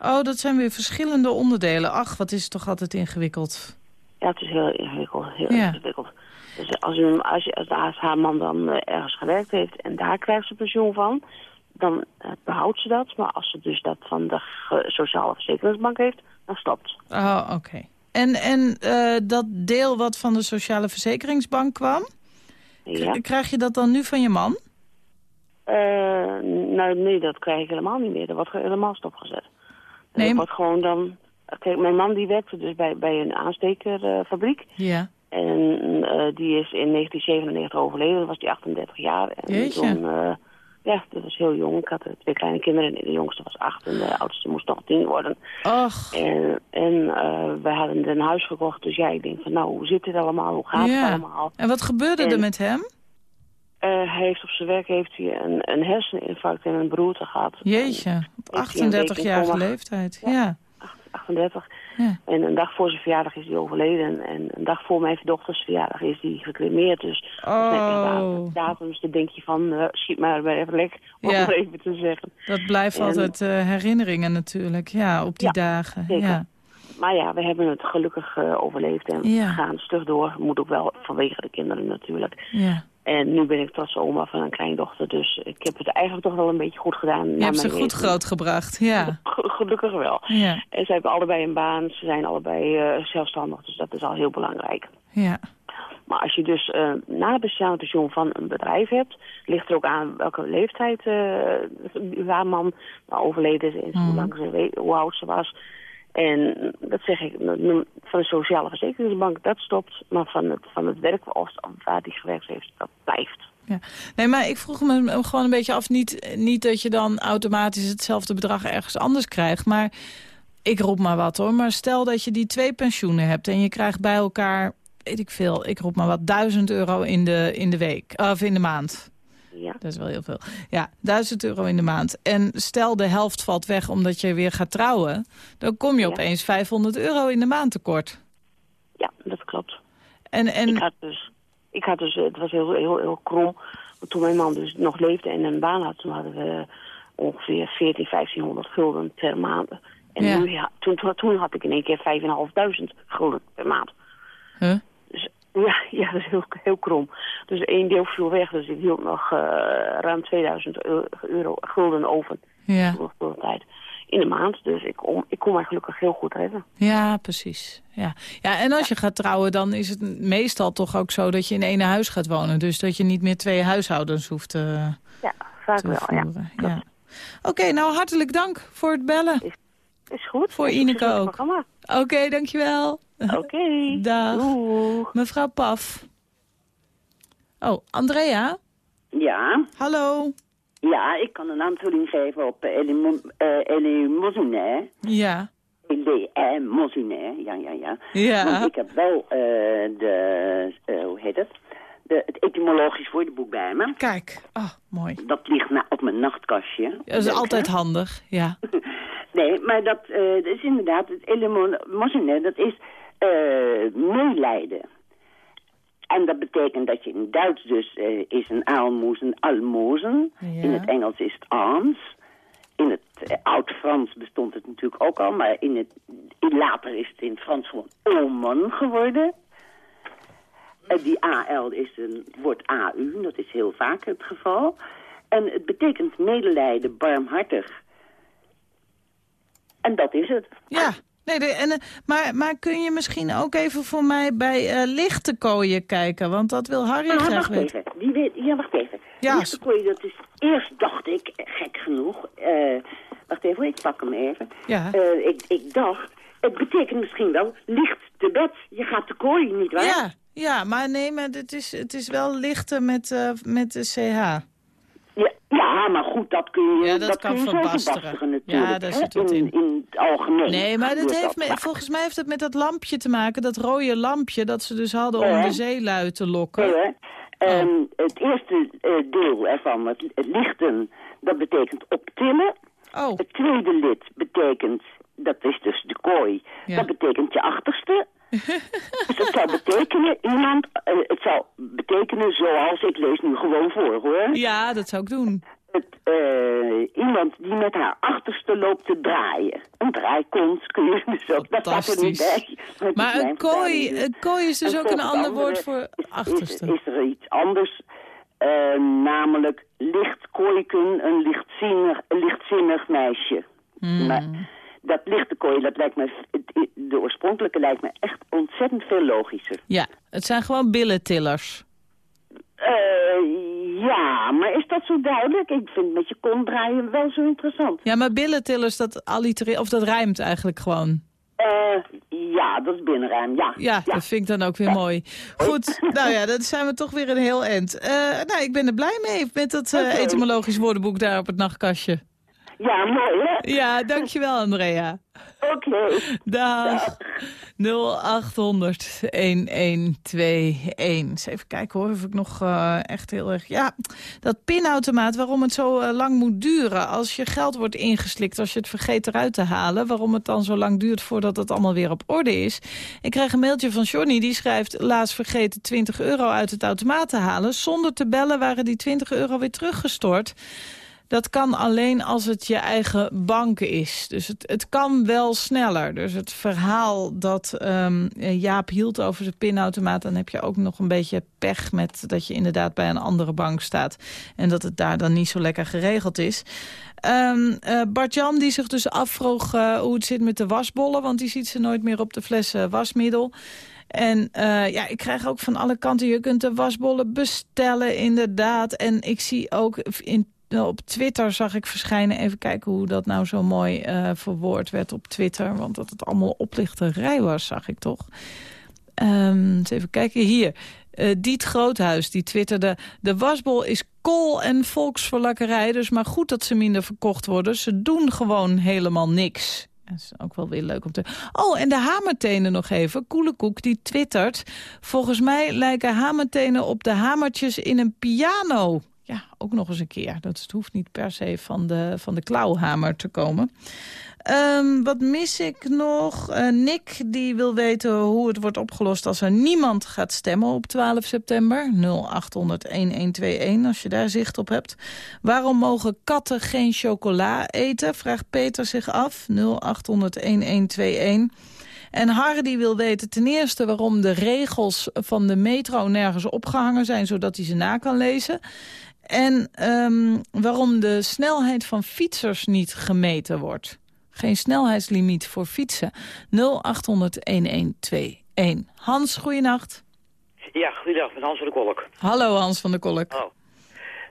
Oh, dat zijn weer verschillende onderdelen. Ach, wat is het toch altijd ingewikkeld. Ja, het is heel ingewikkeld. Heel Ja. ingewikkeld. Dus als, u, als, je, als, haar man dan eh, ergens gewerkt heeft en daar krijgt ze pensioen van, dan eh, behoudt ze dat. Maar als ze dus dat van de Sociale Verzekeringsbank heeft, dan stopt. Oh, oké. En, en eh, dat deel wat van de Sociale Verzekeringsbank kwam, Ja. krijg je dat dan nu van je man? Nou, nee, dat krijg ik helemaal niet meer. Dat wordt helemaal stopgezet. Nee, dat maar- wordt gewoon dan... Kijk, mijn man die werkte dus bij, bij een aanstekerfabriek. Ja. En eh, die is in 1997 overleden. Dan was hij 38 jaar. En Jeetje. toen, eh, ja, dat was heel jong. Ik had twee kleine kinderen. En de jongste was acht en de oudste moest nog tien worden. Och, En, en eh, we hadden een huis gekocht. Dus ja, ik denk van nou, hoe zit dit allemaal? Hoe gaat Ja. het allemaal? en wat gebeurde er met hem? Eh, hij heeft op zijn werk heeft hij een, een herseninfarct en een beroerte gehad. Jeetje, op Heeft hij een week in 38-jarige coma. leeftijd. Ja. Acht- 38. Ja. En een dag voor zijn verjaardag is hij overleden. En een dag voor mijn dochters verjaardag is hij gecremeerd. Dus Oh, met datums, dan denk je van, eh, schiet maar bij even lek, om Ja. het even te zeggen. dat blijft En- altijd eh, herinneringen natuurlijk. Ja, op die Ja, dagen. zeker. Ja. Maar ja, we hebben het gelukkig eh, overleefd en we gaan stug door. Moet ook wel vanwege de kinderen natuurlijk. ja. En nu ben ik trots oma van een kleindochter. Dus ik heb het eigenlijk toch wel een beetje goed gedaan. Je hebt ze goed grootgebracht. Ja. Ge- Gelukkig wel. Ja. En ze hebben allebei een baan. Ze zijn allebei eh, zelfstandig. Dus dat is al heel belangrijk. Ja. Maar als je dus eh, na het bestaande pensioen van een bedrijf hebt... ligt er ook aan welke leeftijd haar man overleden is... en hoe, lang ze hoe oud ze was. En dat zeg ik, van de sociale verzekeringsbank, dat stopt. Maar van het, van het werk of waar die gewerkt heeft, dat blijft. Ja. Nee, maar ik vroeg me gewoon een beetje af, niet, niet dat je dan automatisch hetzelfde bedrag ergens anders krijgt, maar ik roep maar wat hoor. Maar stel dat je die twee pensioenen hebt en je krijgt bij elkaar, weet ik veel, ik roep maar wat, duizend euro in de, in de week, of in de maand. Ja. Dat is wel heel veel. Ja, 1000 euro in de maand. En stel de helft valt weg omdat je weer gaat trouwen... dan kom je opeens 500 euro in de maand tekort. Ja, dat klopt. En, en, Ik had dus, ik had dus het was heel, heel, heel krom. Want toen mijn man dus nog leefde en een baan had, toen hadden we ongeveer 14, 1500 gulden per maand. En Ja. nu, ja, toen, toen had ik in één keer 5.500 gulden per maand. Huh? Dus ja, ja, dat is heel, heel krom. Dus één deel viel weg, dus ik hield nog eh, ruim 2000 euro, gulden over Ja. de tijd in de maand. Dus ik, kon- ik kon mij gelukkig heel goed redden. Ja, precies. Ja. Ja, en als je gaat trouwen, dan is het meestal toch ook zo dat je in één huis gaat wonen. Dus dat je niet meer twee huishoudens hoeft te, Ja, vaak te wel, ja. voeren. Ja. Oké, nou hartelijk dank voor het bellen. Is goed. Voor Ineke ook. Oké, dankjewel. (laughs) Oké. Dag. Doeg. Mevrouw Paf. Oh, Andrea? Ja, Hallo. ja, ik kan een aanvulling geven op eh, Elie eh, Mozinet. Ja. Elie Mozinet, ja, ja, ja. Ja. Want ik heb wel eh, de, hoe heet het? De, het etymologisch woordenboek bij me. Kijk. Oh, mooi. Dat ligt na, op mijn nachtkastje. Dat is altijd handig, ja. (laughs) Nee, maar dat, eh, dat is inderdaad, het Elie Mo- Mozinet, dat is eh meelijden. En dat betekent dat je in Duits dus eh, is een aalmoes een almozen. Ja. In het Engels is het alms. In het eh, Oud-Frans bestond het natuurlijk ook al, maar in het, in- later is het in het Frans gewoon omen geworden. Die AL is een, wordt AU, dat is heel vaak het geval. En het betekent medelijden, barmhartig. En dat is het. Ja, nee, de, en, eh, maar, maar kun je misschien ook even voor mij bij eh lichte kooien kijken? Want dat wil Harry Ah, graag wacht weten. even. Die weet, ja, wacht even. Ja, Ja, dat is... Eerst dacht ik, gek genoeg... eh, wacht even, ik pak hem even. Ja. Ik, ik dacht, het betekent misschien wel licht te bed. Je gaat te kooi, niet waar? Ja, ja, maar nee, maar het is, het is wel lichte met, met de CH. Ja, ja, maar goed, dat kun je, Ja, dat kan kun je zo verbasteren. natuurlijk. Ja, daar zit wat in, in. in het algemeen. Nee, maar dat heeft me, volgens mij heeft het met dat lampje te maken, dat rode lampje dat ze dus hadden om Ja. de zeelui te lokken. Nee, hoor. Ehm, het eerste eh, deel ervan, het, het lichten, dat betekent optillen. Oh. Het tweede lid betekent, dat is dus de kooi, Ja. dat betekent je achterste. Dus het zou betekenen, iemand, eh, het zou betekenen zoals, ik lees nu gewoon voor hoor. Ja, dat zou ik doen. Het, eh, iemand die met haar achterste loopt te draaien. Een draaikont kun je dus ook, dat staat er niet bij. Maar een kooi, een kooi is dus En ook een ander woord voor is- achterste. Is, is er iets anders, eh, namelijk lichtkooiken, een lichtzinnig, een lichtzinnig meisje. Hmm. Maar dat lichte kooi, dat lijkt me, de oorspronkelijke lijkt me echt ontzettend veel logischer. Ja, het zijn gewoon billentillers. Eh, ja, maar is dat zo duidelijk? Ik vind met je kont draaien wel zo interessant. Ja, maar billentillers, dat allitereert, of dat rijmt eigenlijk gewoon. Eh, ja, dat is binnenruim, ja. Ja, dat vind ik dan ook weer mooi. Goed, nou ja, dan zijn we toch weer een heel eind. Eh, nou, ik ben er blij mee met dat etymologisch woordenboek daar op het nachtkastje. Ja, mooi hè? Ja, dankjewel Andrea. Oké. Dag. 0800 1121. Eens even kijken hoor, of ik nog eh, echt heel erg... Ja, dat pinautomaat, waarom het zo eh, lang moet duren. Als je geld wordt ingeslikt, als je het vergeet eruit te halen... waarom het dan zo lang duurt voordat het allemaal weer op orde is. Ik krijg een mailtje van Johnny, die schrijft... laatst vergeten 20 euro uit het automaat te halen. Zonder te bellen waren die 20 euro weer teruggestort. Dat kan alleen als het je eigen bank is. Dus het, het kan wel sneller. Dus het verhaal dat ehm, Jaap hield over zijn pinautomaat... dan heb je ook nog een beetje pech met dat je inderdaad bij een andere bank staat. En dat het daar dan niet zo lekker geregeld is. Eh, Bart-Jan die zich dus afvroeg eh, hoe het zit met de wasbollen... want die ziet ze nooit meer op de flessen wasmiddel... En eh, ja, ik krijg ook van alle kanten, je kunt de wasbollen bestellen, inderdaad. En ik zie ook in, op Twitter zag ik verschijnen, even kijken hoe dat nou zo mooi eh, verwoord werd op Twitter. Want dat het allemaal oplichterij was, zag ik toch. Eens even kijken, hier. Eh, Diet Groothuis, die twitterde... De wasbol is kool en volksverlakkerij, dus maar goed dat ze minder verkocht worden. Ze doen gewoon helemaal niks. Dat is ook wel weer leuk om te... Oh, en de hamertenen nog even. Koelekoek die twittert. Volgens mij lijken hamertenen op de hamertjes in een piano. Ja, ook nog eens een keer. Dat het hoeft niet per se van de, van de klauwhamer te komen. Ehm, wat mis ik nog? Eh, Nick die wil weten hoe het wordt opgelost als er niemand gaat stemmen op 12 september. 0800-1121 als je daar zicht op hebt. Waarom mogen katten geen chocola eten? Vraagt Peter zich af. 0800-1121. En Hardy wil weten ten eerste waarom de regels van de metro nergens opgehangen zijn... zodat hij ze na kan lezen. En ehm, waarom de snelheid van fietsers niet gemeten wordt. Geen snelheidslimiet voor fietsen. 0800-1121. Hans, goeienacht. Ja, goeiedag, met Hans van de Kolk. Hallo Hans van der Kolk. Oh.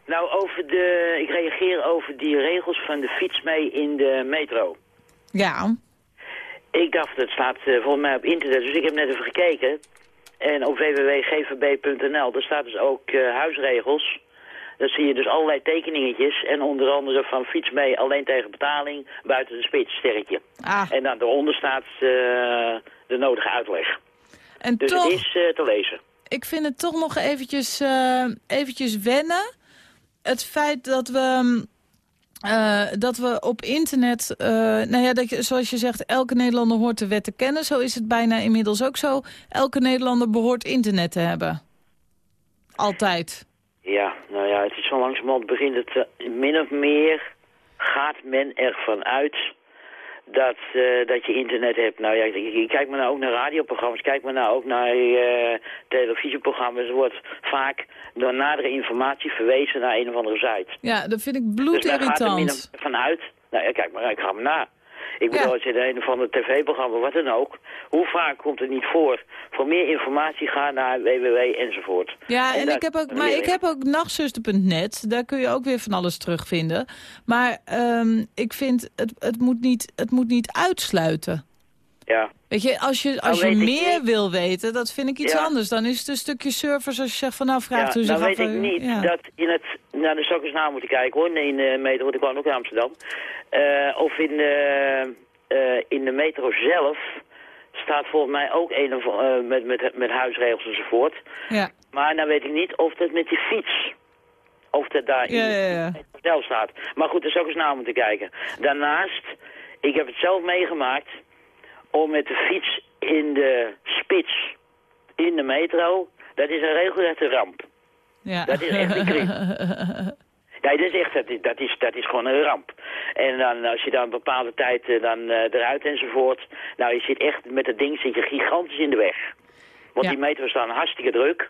Nou, over de, ik reageer over die regels van de fiets mee in de metro. Ja. Ik dacht, het staat eh, volgens mij op internet, dus ik heb net even gekeken. En op www.gvb.nl, daar staat dus ook eh, huisregels. Dan zie je dus allerlei tekeningetjes. En onder andere van fiets mee alleen tegen betaling, buiten de spits, sterretje. Ah. En dan daaronder staat eh, de nodige uitleg. En Dus toch, het is eh, te lezen. ik vind het toch nog eventjes, eh, eventjes wennen. Het feit dat we... dat we op internet, nou ja, dat je, zoals je zegt, elke Nederlander hoort de wet te kennen. Zo is het bijna inmiddels ook zo. Elke Nederlander behoort internet te hebben. Altijd. Ja, nou ja, het is zo langzamerhand begint het eh, min of meer gaat men ervan uit dat, eh, dat je internet hebt. Nou ja, ik, kijk maar nou ook naar radioprogramma's, kijk maar nou ook naar eh, televisieprogramma's. Er wordt vaak door nadere informatie verwezen naar een of andere site. Ja, dat vind ik Dus daar gaat er min bloedirritant. of- vanuit. Nou ja, kijk maar, ik ga maar na. Ik bedoel, als je in een of ander tv-programma, wat dan ook, hoe vaak komt het niet voor? Voor meer informatie ga naar www enzovoort. Ja, en ik heb ook, maar ik heb ook nachtzuster.net. Daar kun je ook weer van alles terugvinden. Maar ehm, ik vind, het, het, moet niet, het moet niet uitsluiten. Ja. Weet je, als je, als Nou je meer niet. wil weten, dat vind ik iets Ja. anders. Dan is het een stukje servers als je zegt van nou vraagt ja, u zich af. weet ik niet ja. dat in het... Nou, daar zou ik eens naar moeten kijken hoor, in de metro, want ik woon ook in Amsterdam. Eh, of in de, eh, in de metro zelf staat volgens mij ook een of, eh, met, met, met huisregels enzovoort. Ja. Maar nou weet ik niet of dat met die fiets, of dat daar in het hotel staat. Maar goed, daar zou ik eens naar moeten kijken. Daarnaast, ik heb het zelf meegemaakt om met de fiets in de spits, in de metro, dat is een regelrechte ramp. Ja. Dat is echt een kriek. (laughs) Nee, dat is echt, dat is, dat is, dat is gewoon een ramp. En dan, als je dan een bepaalde tijd eh, dan, eh, eruit enzovoort, nou, je zit echt, met dat ding zit je gigantisch in de weg. Want Ja. die metro's staan hartstikke druk.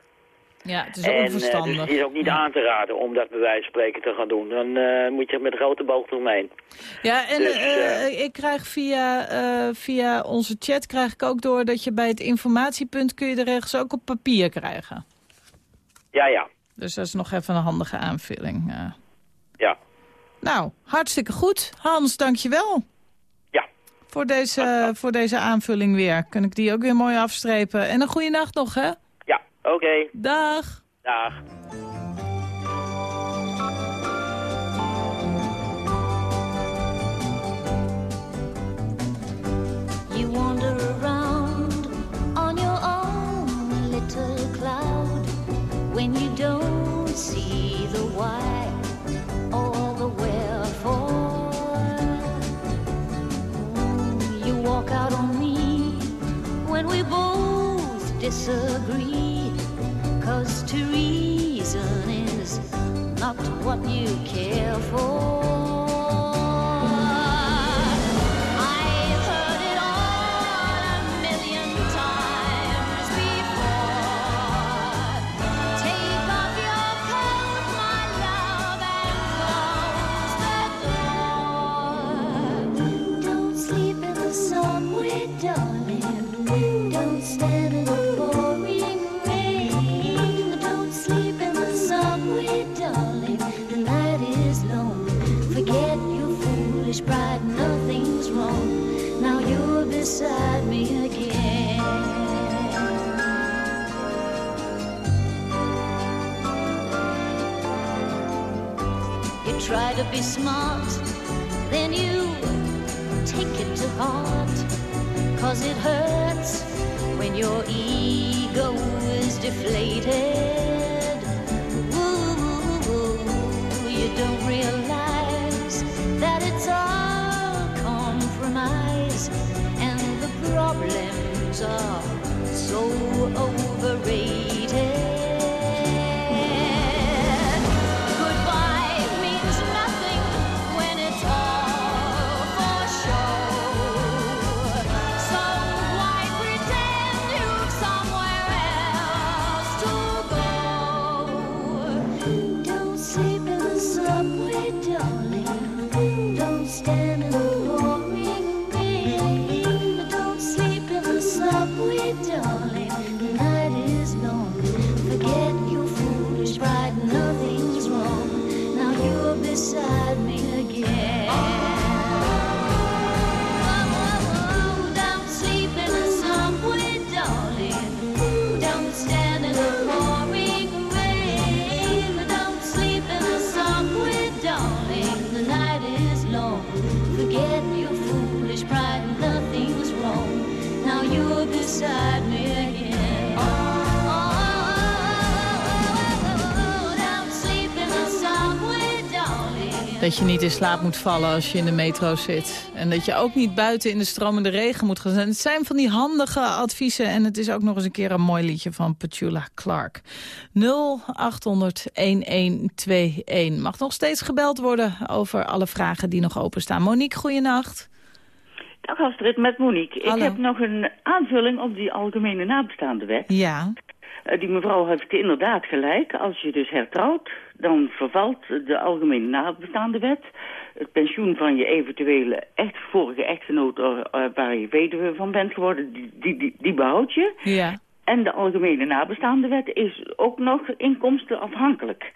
Ja, het is en eh, onverstandig. dus het is ook niet aan te raden om dat bij wijze van spreken te gaan doen. Dan eh, moet je met een grote boog eromheen. Ja, en Dus, eh, ik krijg via, via onze chat krijg ik ook door dat je bij het informatiepunt kun je de regels ook op papier krijgen. Ja, ja, Dus dat is nog even een handige aanvulling. ja. ja. Nou, hartstikke goed. Hans, dankjewel. Ja. Voor deze, voor deze aanvulling weer. Kun ik die ook weer mooi afstrepen. En een goede nacht nog, hè? Ja, oké. Dag. Dag. You wander around on your own little cloud when you don't see the why or the wherefore. You walk out on me when we both disagree, cause to reason is not what you care for. Try to be smart, then you take it to heart. Cause it hurts when your ego is deflated. Ooh, you don't realize that it's all compromise and the problems are so overrated. In slaap moet vallen als je in de metro zit. En dat je ook niet buiten in de stromende regen moet gaan zijn. Het zijn van die handige adviezen. En het is ook nog eens een keer een mooi liedje van Petula Clark. 0800-1121. Mag nog steeds gebeld worden over alle vragen die nog openstaan. Monique, goeienacht. Dag Astrid, met Monique. Hallo. Ik heb nog een aanvulling op die algemene nabestaande wet. Ja. Eh, die mevrouw heeft inderdaad gelijk. Als je dus hertrouwt, dan vervalt de algemene nabestaande wet. Het pensioen van je eventuele echt, vorige echtgenoot eh, eh, waar je weduwe van bent geworden, die, die, die, die behoud je. Ja. En de algemene nabestaande wet is ook nog inkomstenafhankelijk.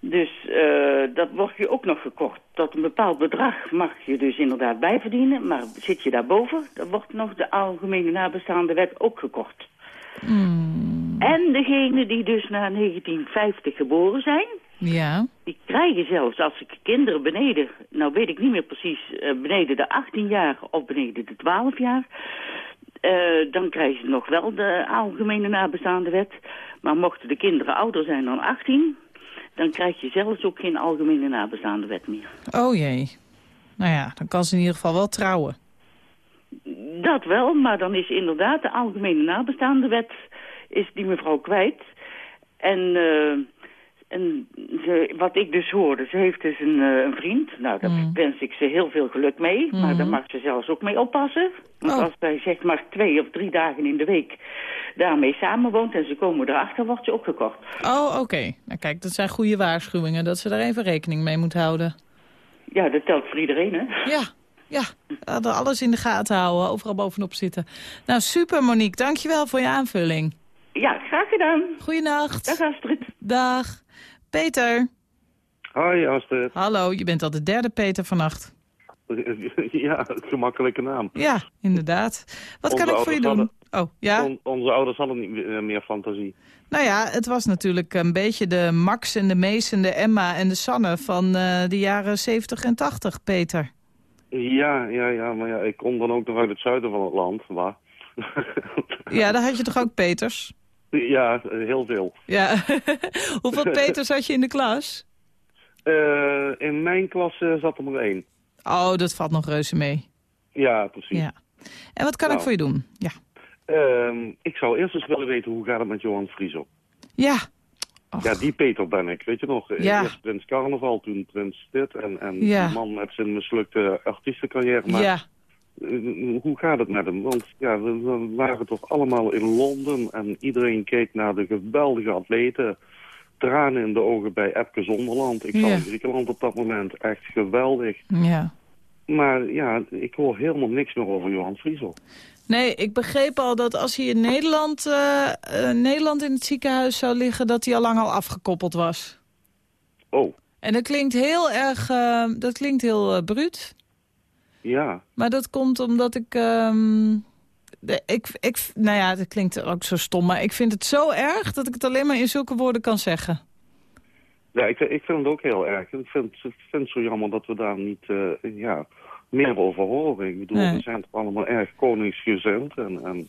Dus eh, dat wordt je ook nog gekocht. Tot een bepaald bedrag mag je dus inderdaad bijverdienen. Maar zit je daarboven, dan wordt nog de algemene nabestaande wet ook gekocht. En degenen die dus na 1950 geboren zijn, Ja. die krijgen zelfs als ik kinderen beneden, nou weet ik niet meer precies, eh, beneden de 18 jaar of beneden de 12 jaar, eh, dan krijgen ze nog wel de algemene nabestaande wet. Maar mochten de kinderen ouder zijn dan 18, dan krijg je zelfs ook geen algemene nabestaande wet meer. Oh jee. Nou ja, dan kan ze in ieder geval wel trouwen. Dat wel, maar dan is inderdaad de algemene nabestaande wet is die mevrouw kwijt. En, eh, en ze, wat ik dus hoorde, ze heeft dus een, eh, een vriend. Nou, daar wens ik ze heel veel geluk mee. Maar daar mag ze zelfs ook mee oppassen. Want als zij zeg maar twee of drie dagen in de week daarmee samenwoont en ze komen erachter, wordt ze opgekocht. Oh, oké. Nou kijk, dat zijn goede waarschuwingen. Dat ze daar even rekening mee moet houden. Ja, dat telt voor iedereen, hè? Ja, ja. Alles in de gaten houden. Overal bovenop zitten. Nou, super Monique. Dankjewel voor je aanvulling. Ja, graag gedaan. Goeienacht. Dag Astrid. Dag. Peter. Hoi Astrid. Hallo, je bent al de derde Peter vannacht. (laughs) Ja, gemakkelijke naam. Ja, inderdaad. Wat Onze kan ik voor je doen? Oh, ja? On- onze ouders hadden niet meer- meer fantasie. Nou ja, het was natuurlijk een beetje de Max en de Mees en de Emma en de Sanne van eh, de jaren 70 en 80, Peter. Ja, ja, ja, maar ja, ik kom dan ook nog uit het zuiden van het land, waar. Ja, daar had je toch ook Peters? Ja, heel veel. Ja. (laughs) Hoeveel (laughs) Peters had je in de klas? Eh, in mijn klas eh, zat er maar één. Oh, dat valt nog reuze mee. Ja, precies. Ja. En wat kan ik Nou. voor je doen? Ja. Ehm, ik zou eerst eens willen weten, hoe gaat het met Johan Frieso? Ja. Ja, die Peter ben ik, weet je nog? Eh, Ja. Eerst Prins Carnaval, toen Prins dit en, en Ja. die man met zijn mislukte artiestencarrière. Maar Ja. Eh, hoe gaat het met hem? Want ja, we, we waren toch allemaal in Londen en iedereen keek naar de geweldige atleten. Tranen in de ogen bij Epke Zonderland. Ik zat in Griekenland op dat moment. Echt geweldig. Ja. Maar ja, ik hoor helemaal niks meer over Johan Frieso. Nee, ik begreep al dat als hij in Nederland, eh, eh, Nederland in het ziekenhuis zou liggen... dat hij al lang al afgekoppeld was. Oh, En dat klinkt heel erg, dat klinkt heel bruut. Ja. Maar dat komt omdat ik, ehm, de, ik, ik... Nou ja, dat klinkt ook zo stom, maar ik vind het zo erg... dat ik het alleen maar in zulke woorden kan zeggen. Ja, ik, ik vind het ook heel erg. Ik vind, ik vind het zo jammer dat we daar niet eh, ja, meer over horen. Ik bedoel, Nee. we zijn toch allemaal erg koningsgezind. En, en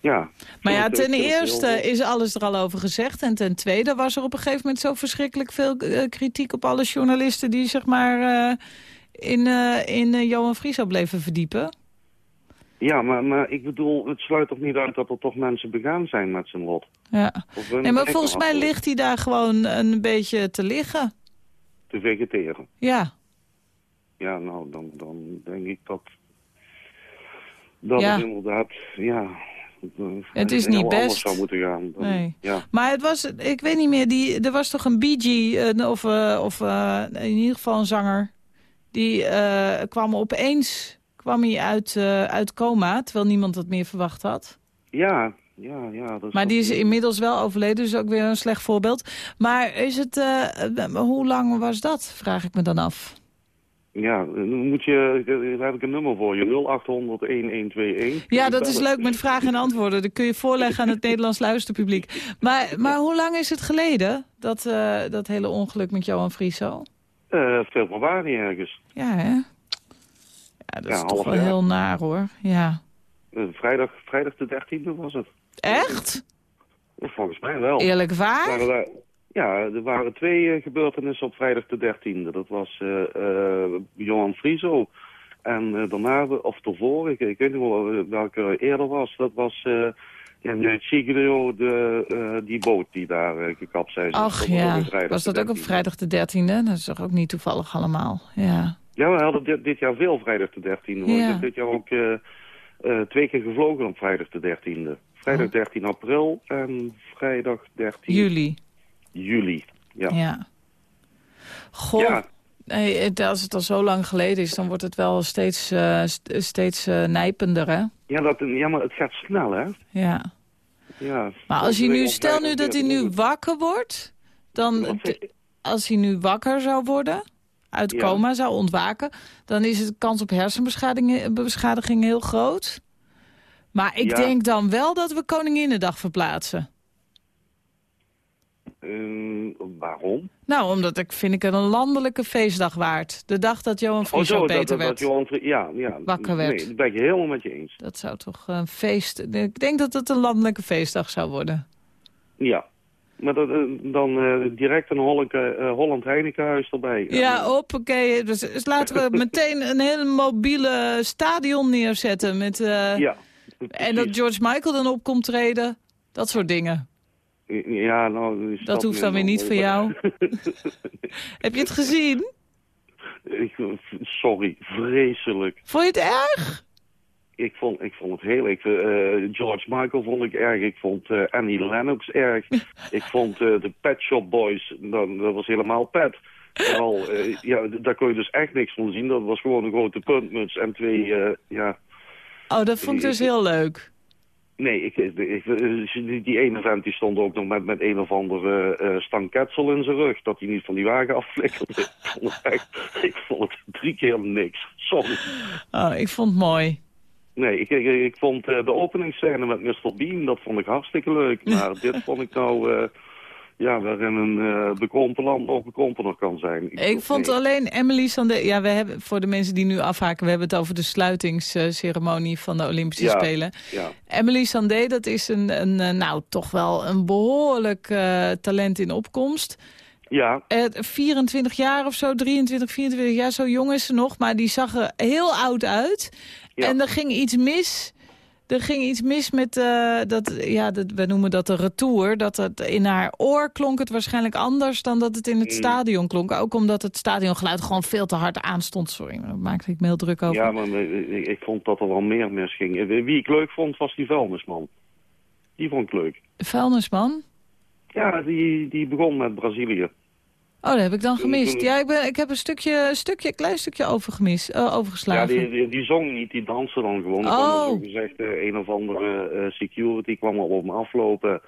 ja. Maar ja, ten eerste heel- is alles er al over gezegd. En ten tweede was er op een gegeven moment zo verschrikkelijk veel eh, kritiek op alle journalisten... die zeg maar eh, in, eh, in eh, Johan Frieso bleven verdiepen. Ja, maar, maar ik bedoel, het sluit toch niet uit dat er toch mensen begaan zijn met zijn lot. Ja. Nee, maar volgens mij ligt hij daar gewoon een beetje te liggen. Te vegeteren. Ja. Ja, nou, dan, dan denk ik dat... Dat Ja. het inderdaad, ja... Het is niet best. zou moeten gaan. Dan- Nee. Ja. Maar het was, ik weet niet meer, die, er was toch een Gee, eh, of, of in ieder geval een zanger... die eh, kwam opeens kwam hij uit, eh, uit coma, terwijl niemand het meer verwacht had. Ja, ja, ja. Dat Maar die is inmiddels wel overleden, dus ook weer een slecht voorbeeld. Maar is het, eh, hoe lang was dat, vraag ik me dan af. Ja, moet je, daar heb ik een nummer voor je, 0800-1121. Ja, dat is leuk met vragen en antwoorden. Dat kun je voorleggen aan het Nederlands luisterpubliek. Maar, maar hoe lang is het geleden, dat, dat hele ongeluk met Johan Frieso? Eh, februari ergens. Ja, hè? Ja, dat Ja, is toch wel jaar. heel naar, hoor. Ja. Eh, vrijdag, vrijdag de 13e was het. Echt? Volgens mij wel. Eerlijk waar? Waren Ja, er waren twee eh, gebeurtenissen op vrijdag de 13e. Dat was Johan Frieso. En daarna, of ik, ik weet niet wel welke eerder was, dat was eh in uh, de, eh, die boot die daar uh, gekapseisd is. Ach ja, was dat ook op 13e. vrijdag de 13e? Dat is toch ook niet toevallig allemaal. Ja. Ja, we hadden dit, dit jaar veel vrijdag de 13e. hoor. Ja. Ik heb dit jaar ook eh, eh, twee keer gevlogen op vrijdag de 13e. Vrijdag 13 april en vrijdag 13 Juli. juli. Ja. Ja. Goh, Ja. Nee, als het al zo lang geleden is, dan wordt het wel steeds, eh, st- steeds eh, nijpender, hè? Ja, dat, ja, maar het gaat snel, hè? Ja. Ja. Maar als hij nu, stel nu dat hij nu wakker wordt, dan, als hij nu wakker zou worden, uit Ja. coma zou ontwaken, dan is de kans op hersenbeschadiging beschadiging heel groot. Maar ik Ja. denk dan wel dat we Koninginnedag verplaatsen. Ehm, waarom? Nou, omdat ik vind ik het een landelijke feestdag waard. De dag dat Johan Friso Oh, zo, beter dat, dat, werd. dat Johan ja, ja. Wakker werd. Nee, dat ben ik helemaal met je eens. Dat zou toch een feest... Ik denk dat het een landelijke feestdag zou worden. Ja. Maar dat, eh, dan eh, direct een Holland, eh, Holland Heinekenhuis erbij. Ja, hoppakee. Dus, dus laten we (laughs) meteen een hele mobiele stadion neerzetten. Met, Ja, en dat George Michael dan op komt treden. Dat soort dingen. Ja, nou... Dat hoeft dan weer niet voor jou. (laughs) Heb je het gezien? Ik, sorry, vreselijk. Vond je het erg? Ik vond, ik vond het heel... Ik, eh, George Michael vond ik erg. Ik vond eh, Annie Lennox erg. (laughs) ik vond eh, de Pet Shop Boys, dan, dat was helemaal pet. Vooral, ja, daar kon je dus echt niks van zien. Dat was gewoon een grote puntmuts en twee, ja... Oh, dat vond ik dus heel leuk. Nee, ik, ik, ik- die, die ene vent die stond ook nog met, met een of andere eh Stan Ketzel in zijn rug. Dat hij niet van die wagen afflikkerde. (laughs) ik, vond het echt, ik vond het drie keer niks. Sorry. Oh, ik vond het mooi. Nee, ik, ik, ik vond eh, de openingsscène met Mr. Bean, dat vond ik hartstikke leuk. Maar (laughs) dit vond ik nou, eh, ja, waarin een eh bekrompen land nog bekrompener kan zijn. Ik vond alleen Emily Sandé... Ja, we hebben, voor de mensen die nu afhaken... we hebben het over de sluitingsceremonie van de Olympische Ja, Spelen. ja. Emily Sandé, dat is een, een, eh, nou, toch wel een behoorlijk eh, talent in opkomst. Ja, Eh, 24 jaar of zo, 23, 24 jaar, zo jong is ze nog. Maar die zag er heel oud uit. En er ging iets mis. Er ging iets mis met, eh, dat, ja, dat, we noemen dat de retour. Dat het in haar oor klonk het waarschijnlijk anders dan dat het in het Mm. stadion klonk. Ook omdat het stadiongeluid gewoon veel te hard aanstond. Sorry, maar daar maakte ik me heel druk over. ja maar ik, ik vond dat er wel meer misging. Eh, Wie ik leuk vond, was die vuilnisman. Die vond ik leuk. De vuilnisman? Ja, die, die begon met Brazilië. Oh, dat heb ik dan gemist. toen- Ja, ik, ben, ik heb een stukje, stukje, klein stukje overgemist, eh, Ja, overgeslagen. die, die, die zong niet, die danste dan gewoon. Oh. zo gezegd eh, een of andere eh, security kwam al op me aflopen.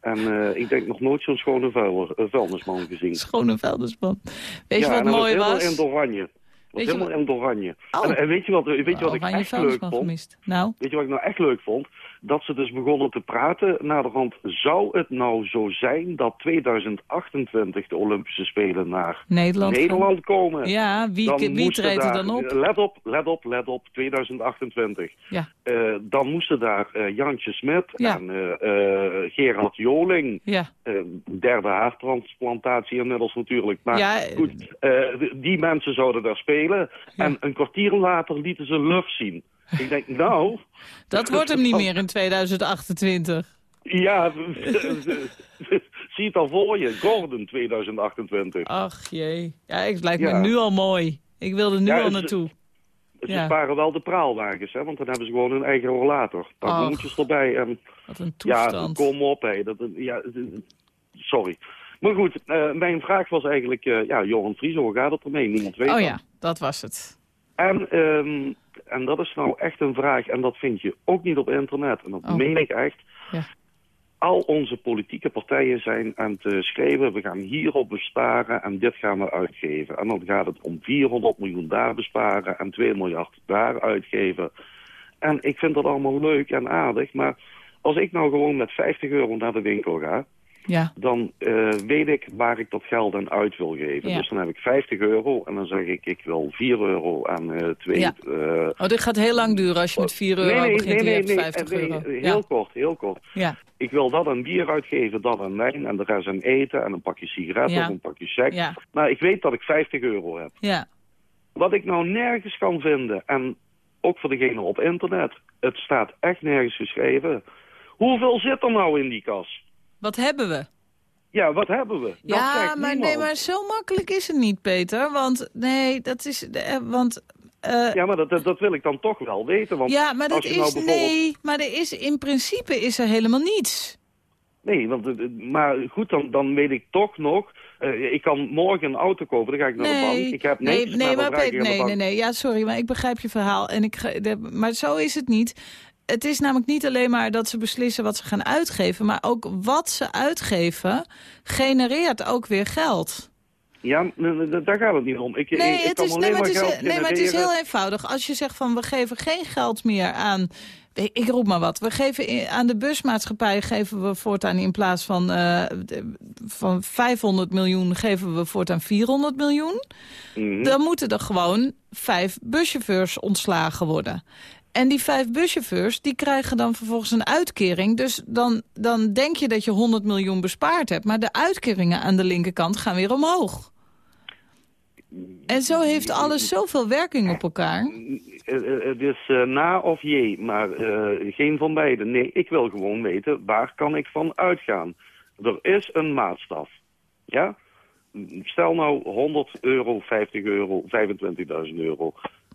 En eh, ik denk nog nooit zo'n schone vuiler, eh, vuilnisman gezien. Schone vuilnisman. Weet ja, je wat mooi helemaal was? in het oranje. Was helemaal in het oranje. Oh. En, en weet je wat, weet je wat ik Oranje echt leuk vond? gemist. Nou, Weet je wat ik nou echt leuk vond? Dat ze dus begonnen te praten. Naar de hand zou het nou zo zijn dat 2028 de Olympische Spelen naar Nederland komen? Ja, wie- wie treedt er daar- dan op? Let op, let op, let op, 2028. Ja. Eh, dan moesten daar eh, Jantje Smit Ja. en eh, eh, Gerard Joling... ja. eh, derde haartransplantatie inmiddels natuurlijk. Maar Ja, goed, eh, die mensen zouden daar spelen. En een kwartier later lieten ze Luf zien. Ik denk, nou... Dat wordt hem niet meer in 2028. Ja, (laughs) zie het al voor je. Gordon 2028. Ach jee. Ja, het lijkt Ja. me nu al mooi. Ik wil er nu Ja, al naartoe. Ze Ja. sparen wel de praalwagens, hè, want dan hebben ze gewoon hun eigen rollator. Dan Ach. moet je erbij. En, Wat een ja, toestand. kom op, hé. Dat, ja, sorry. Maar goed, eh, mijn vraag was eigenlijk, eh, ja, Johan Frieso, hoe gaat het ermee? Niemand weet oh dat. ja, dat was het. En, ehm, en dat is nou echt een vraag, en dat vind je ook niet op internet. En dat Oh. meen ik echt. Ja. Al onze politieke partijen zijn aan het schrijven, we gaan hierop besparen en dit gaan we uitgeven. En dan gaat het om 400 miljoen daar besparen en 2 miljard daar uitgeven. En ik vind dat allemaal leuk en aardig, maar als ik nou gewoon met 50 euro naar de winkel ga... Ja. dan eh, weet ik waar ik dat geld aan uit wil geven. Ja. Dus dan heb ik 50 euro en dan zeg ik, ik wil 4 euro aan eh twee... Ja. eh, Oh, dit gaat heel lang duren als je met 4 euro begint en je hebt 50 nee, euro. heel Ja. kort, heel kort. Ja. Ik wil dat aan bier uitgeven, dat aan wijn en de rest aan eten en een pakje sigaretten of een pakje. Ja. Maar ik weet dat ik 50 euro heb. Ja. Wat ik nou nergens kan vinden, en ook voor degene op internet, het staat echt nergens geschreven. Hoeveel zit er nou in die kas? Wat hebben we? Ja, wat hebben we? Dat Ja, maar, nee, maar zo makkelijk is het niet, Peter. Want nee, dat is... eh, Want, eh, Ja, maar dat, dat, wil ik dan toch wel weten. Want ja, maar dat nou is... bijvoorbeeld... Nee, maar er is, in principe is er helemaal niets. Nee, want, eh, maar goed, dan, dan weet ik toch nog... ik kan morgen een auto kopen, dan ga ik naar de bank. Ik heb niks, nee, nee, maar Peter, nee, nee, nee. Ja, sorry, maar ik begrijp je verhaal. En ik, de- maar zo is het niet. Het is namelijk niet alleen maar dat ze beslissen wat ze gaan uitgeven... maar ook wat ze uitgeven genereert ook weer geld. Ja, daar gaat het niet om. Ik, Nee, ik, het kan is, alleen nee, maar het is, geld nee, maar het is heel eenvoudig. Als je zegt van we geven geen geld meer aan... Ik roep maar wat. We geven aan de busmaatschappij geven we voortaan in plaats van, eh, van 500 miljoen... geven we voortaan 400 miljoen. Mhm. Dan moeten er gewoon vijf buschauffeurs ontslagen worden. En die vijf buschauffeurs die krijgen dan vervolgens een uitkering. Dus dan, dan denk je dat je 100 miljoen bespaard hebt. Maar de uitkeringen aan de linkerkant gaan weer omhoog. En zo heeft alles zoveel werking op elkaar. Eh, eh, Het is eh, na of je, maar geen van beide. Nee, ik wil gewoon weten, waar kan ik van uitgaan? Er is een maatstaf. Ja? Stel nou 100 euro, 50 euro, 25.000 euro.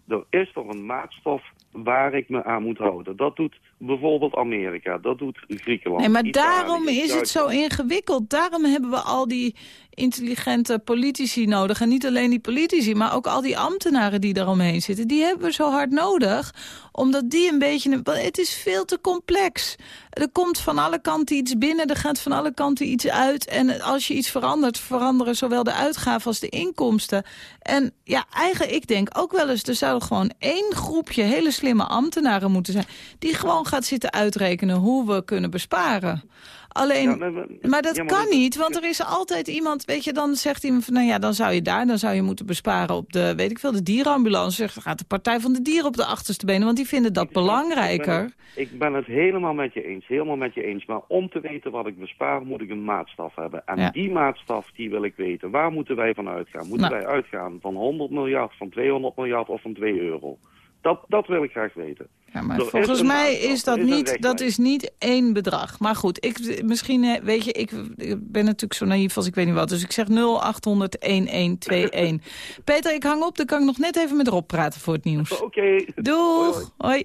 Er is toch een maatstaf waar ik me aan moet houden. Dat doet bijvoorbeeld Amerika, dat doet Griekenland. Nee, maar Italië, daarom is het zo ingewikkeld. Daarom hebben we al die intelligente politici nodig. En niet alleen die politici, maar ook al die ambtenaren die daaromheen zitten. Die hebben we zo hard nodig, omdat die een beetje... Het is veel te complex. Er komt van alle kanten iets binnen, er gaat van alle kanten iets uit. En als je iets verandert, veranderen zowel de uitgaven als de inkomsten. En ja, eigenlijk, ik denk ook wel eens... er zou gewoon één groepje hele slimme ambtenaren moeten zijn... die gewoon gaat zitten uitrekenen hoe we kunnen besparen. Alleen, Ja, maar- dat ja, maar kan dat- niet, want er is altijd iemand, weet je, dan zegt iemand van, nou ja, dan zou je daar, dan zou je moeten besparen op de, weet ik veel, de dierenambulance. Zegt, gaat de Partij van de Dieren op de achterste benen, want die vinden dat Ik ben, belangrijker. het, ik ben het helemaal met je eens, helemaal met je eens. Maar om te weten wat ik bespaar, moet ik een maatstaf hebben. En Ja. die maatstaf, die wil ik weten. Waar moeten wij van uitgaan? Moeten Nou. wij uitgaan van 100 miljard, van 200 miljard of van 2 euro? Dat, dat wil ik graag weten. Ja, maar volgens mij is dat is niet, dat is niet één bedrag. Maar goed, ik, misschien, weet je, ik, ik ben natuurlijk zo naïef als ik weet niet wat. Dus ik zeg 0800 1121. (laughs) Peter, ik hang op, dan kan ik nog net even met Rob praten voor het nieuws. (laughs) Oké. Doeg! Hoi.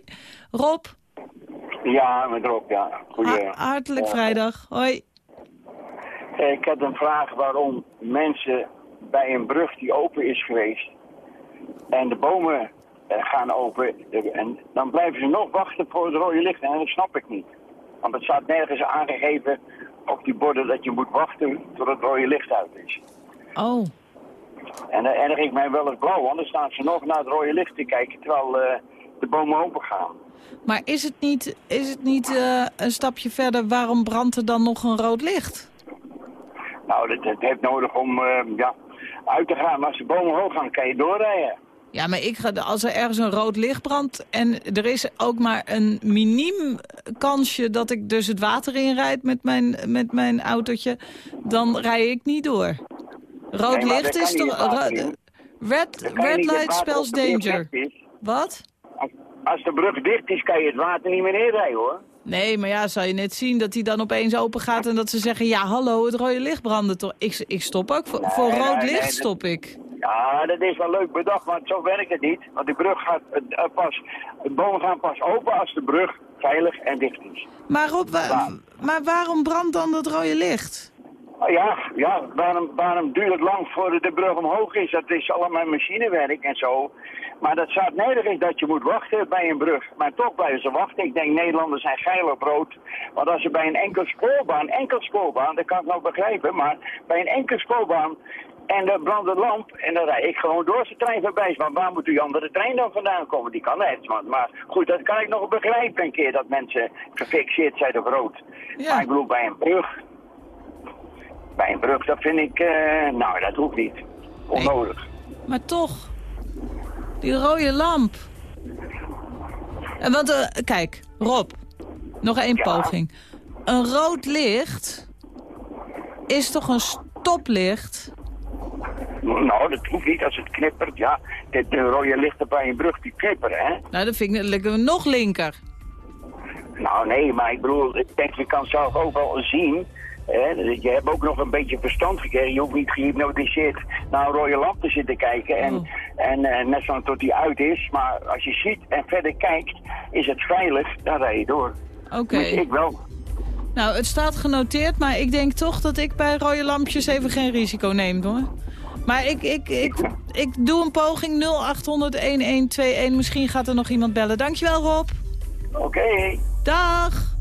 Rob, Ja, met Rob, ja. Goeie. ha- hartelijk Ja. vrijdag. Hoi. Ik had een vraag waarom mensen bij een brug die open is geweest en de bomen gaan open en dan blijven ze nog wachten voor het rode licht en dat snap ik niet. Want het staat nergens aangegeven op die borden dat je moet wachten tot het rode licht uit is. Oh. En dan erg ik mij wel eens blauw, want dan staan ze nog naar het rode licht te kijken terwijl eh, de bomen open gaan. Maar is het niet, is het niet eh, een stapje verder, waarom brandt er dan nog een rood licht? Nou, dat, dat heeft nodig om eh, ja, uit te gaan. Maar als de bomen hoog gaan, kan je doorrijden. Ja, maar ik ga, als er ergens een rood licht brandt en er is ook maar een miniem kansje dat ik dus het water inrijd met mijn, met mijn autootje, dan rij ik niet door. Rood Nee, licht is toch... Red, red light spells danger. Wat? Als, als de brug dicht is, kan je het water niet meer inrijden, hoor. Nee, maar ja, zou je net zien dat hij dan opeens open gaat en dat ze zeggen... ja, hallo, het rode licht brandde toch? Ik, ik stop ook. Voor, voor rood nee, licht stop ik. Ja, dat is wel leuk bedacht, maar zo werkt het niet. Want die brug gaat eh, eh, pas, de bomen gaan pas open als de brug veilig en dicht is. Maar Rob, wa- maar waarom brandt dan dat rode licht? Ah, Ja, ja waarom, waarom duurt het lang voordat de brug omhoog is? Dat is allemaal machinewerk en zo. Maar dat staat nergens dat je moet wachten bij een brug. Maar toch blijven ze wachten. Ik denk Nederlanders zijn geil op rood. Want als ze bij een enkel spoorbaan, enkel spoorbaan, dat kan ik nog begrijpen. Maar bij een enkel spoorbaan en brandt een lamp en dan rijd ik gewoon door de trein voorbij. Maar waar moet die andere trein dan vandaan komen? Die kan net. Maar, maar goed, dat kan ik nog begrijpen een keer dat mensen gefixeerd zijn op rood. Maar ik bedoel bij een brug. Bij een brug, dat vind ik, eh, nou, dat hoeft niet. Onnodig. Maar toch, die rode lamp. En want, eh, kijk, Rob, nog één poging. Een rood licht is toch een stoplicht? Nou, dat hoeft niet als het knippert. Ja, de, de rode lichten bij een brug, die knipperen, hè. Nou, dat vind ik lekker nog linker. Nou, nee, maar ik bedoel, ik denk, je kan zelf ook wel zien... Hè, je hebt ook nog een beetje verstand gekregen. Je hoeft niet gehypnotiseerd naar een rode lamp te zitten kijken. En, en eh, net zo tot die uit is. Maar als je ziet en verder kijkt, is het veilig, dan rij je door. Oké. Dus ik wel. Nou, het staat genoteerd, maar ik denk toch dat ik bij rode lampjes even geen risico neem, hoor. Maar ik, ik, ik, ik doe een poging 0800-1121. Misschien gaat er nog iemand bellen. Dankjewel, Rob. Oké. Dag.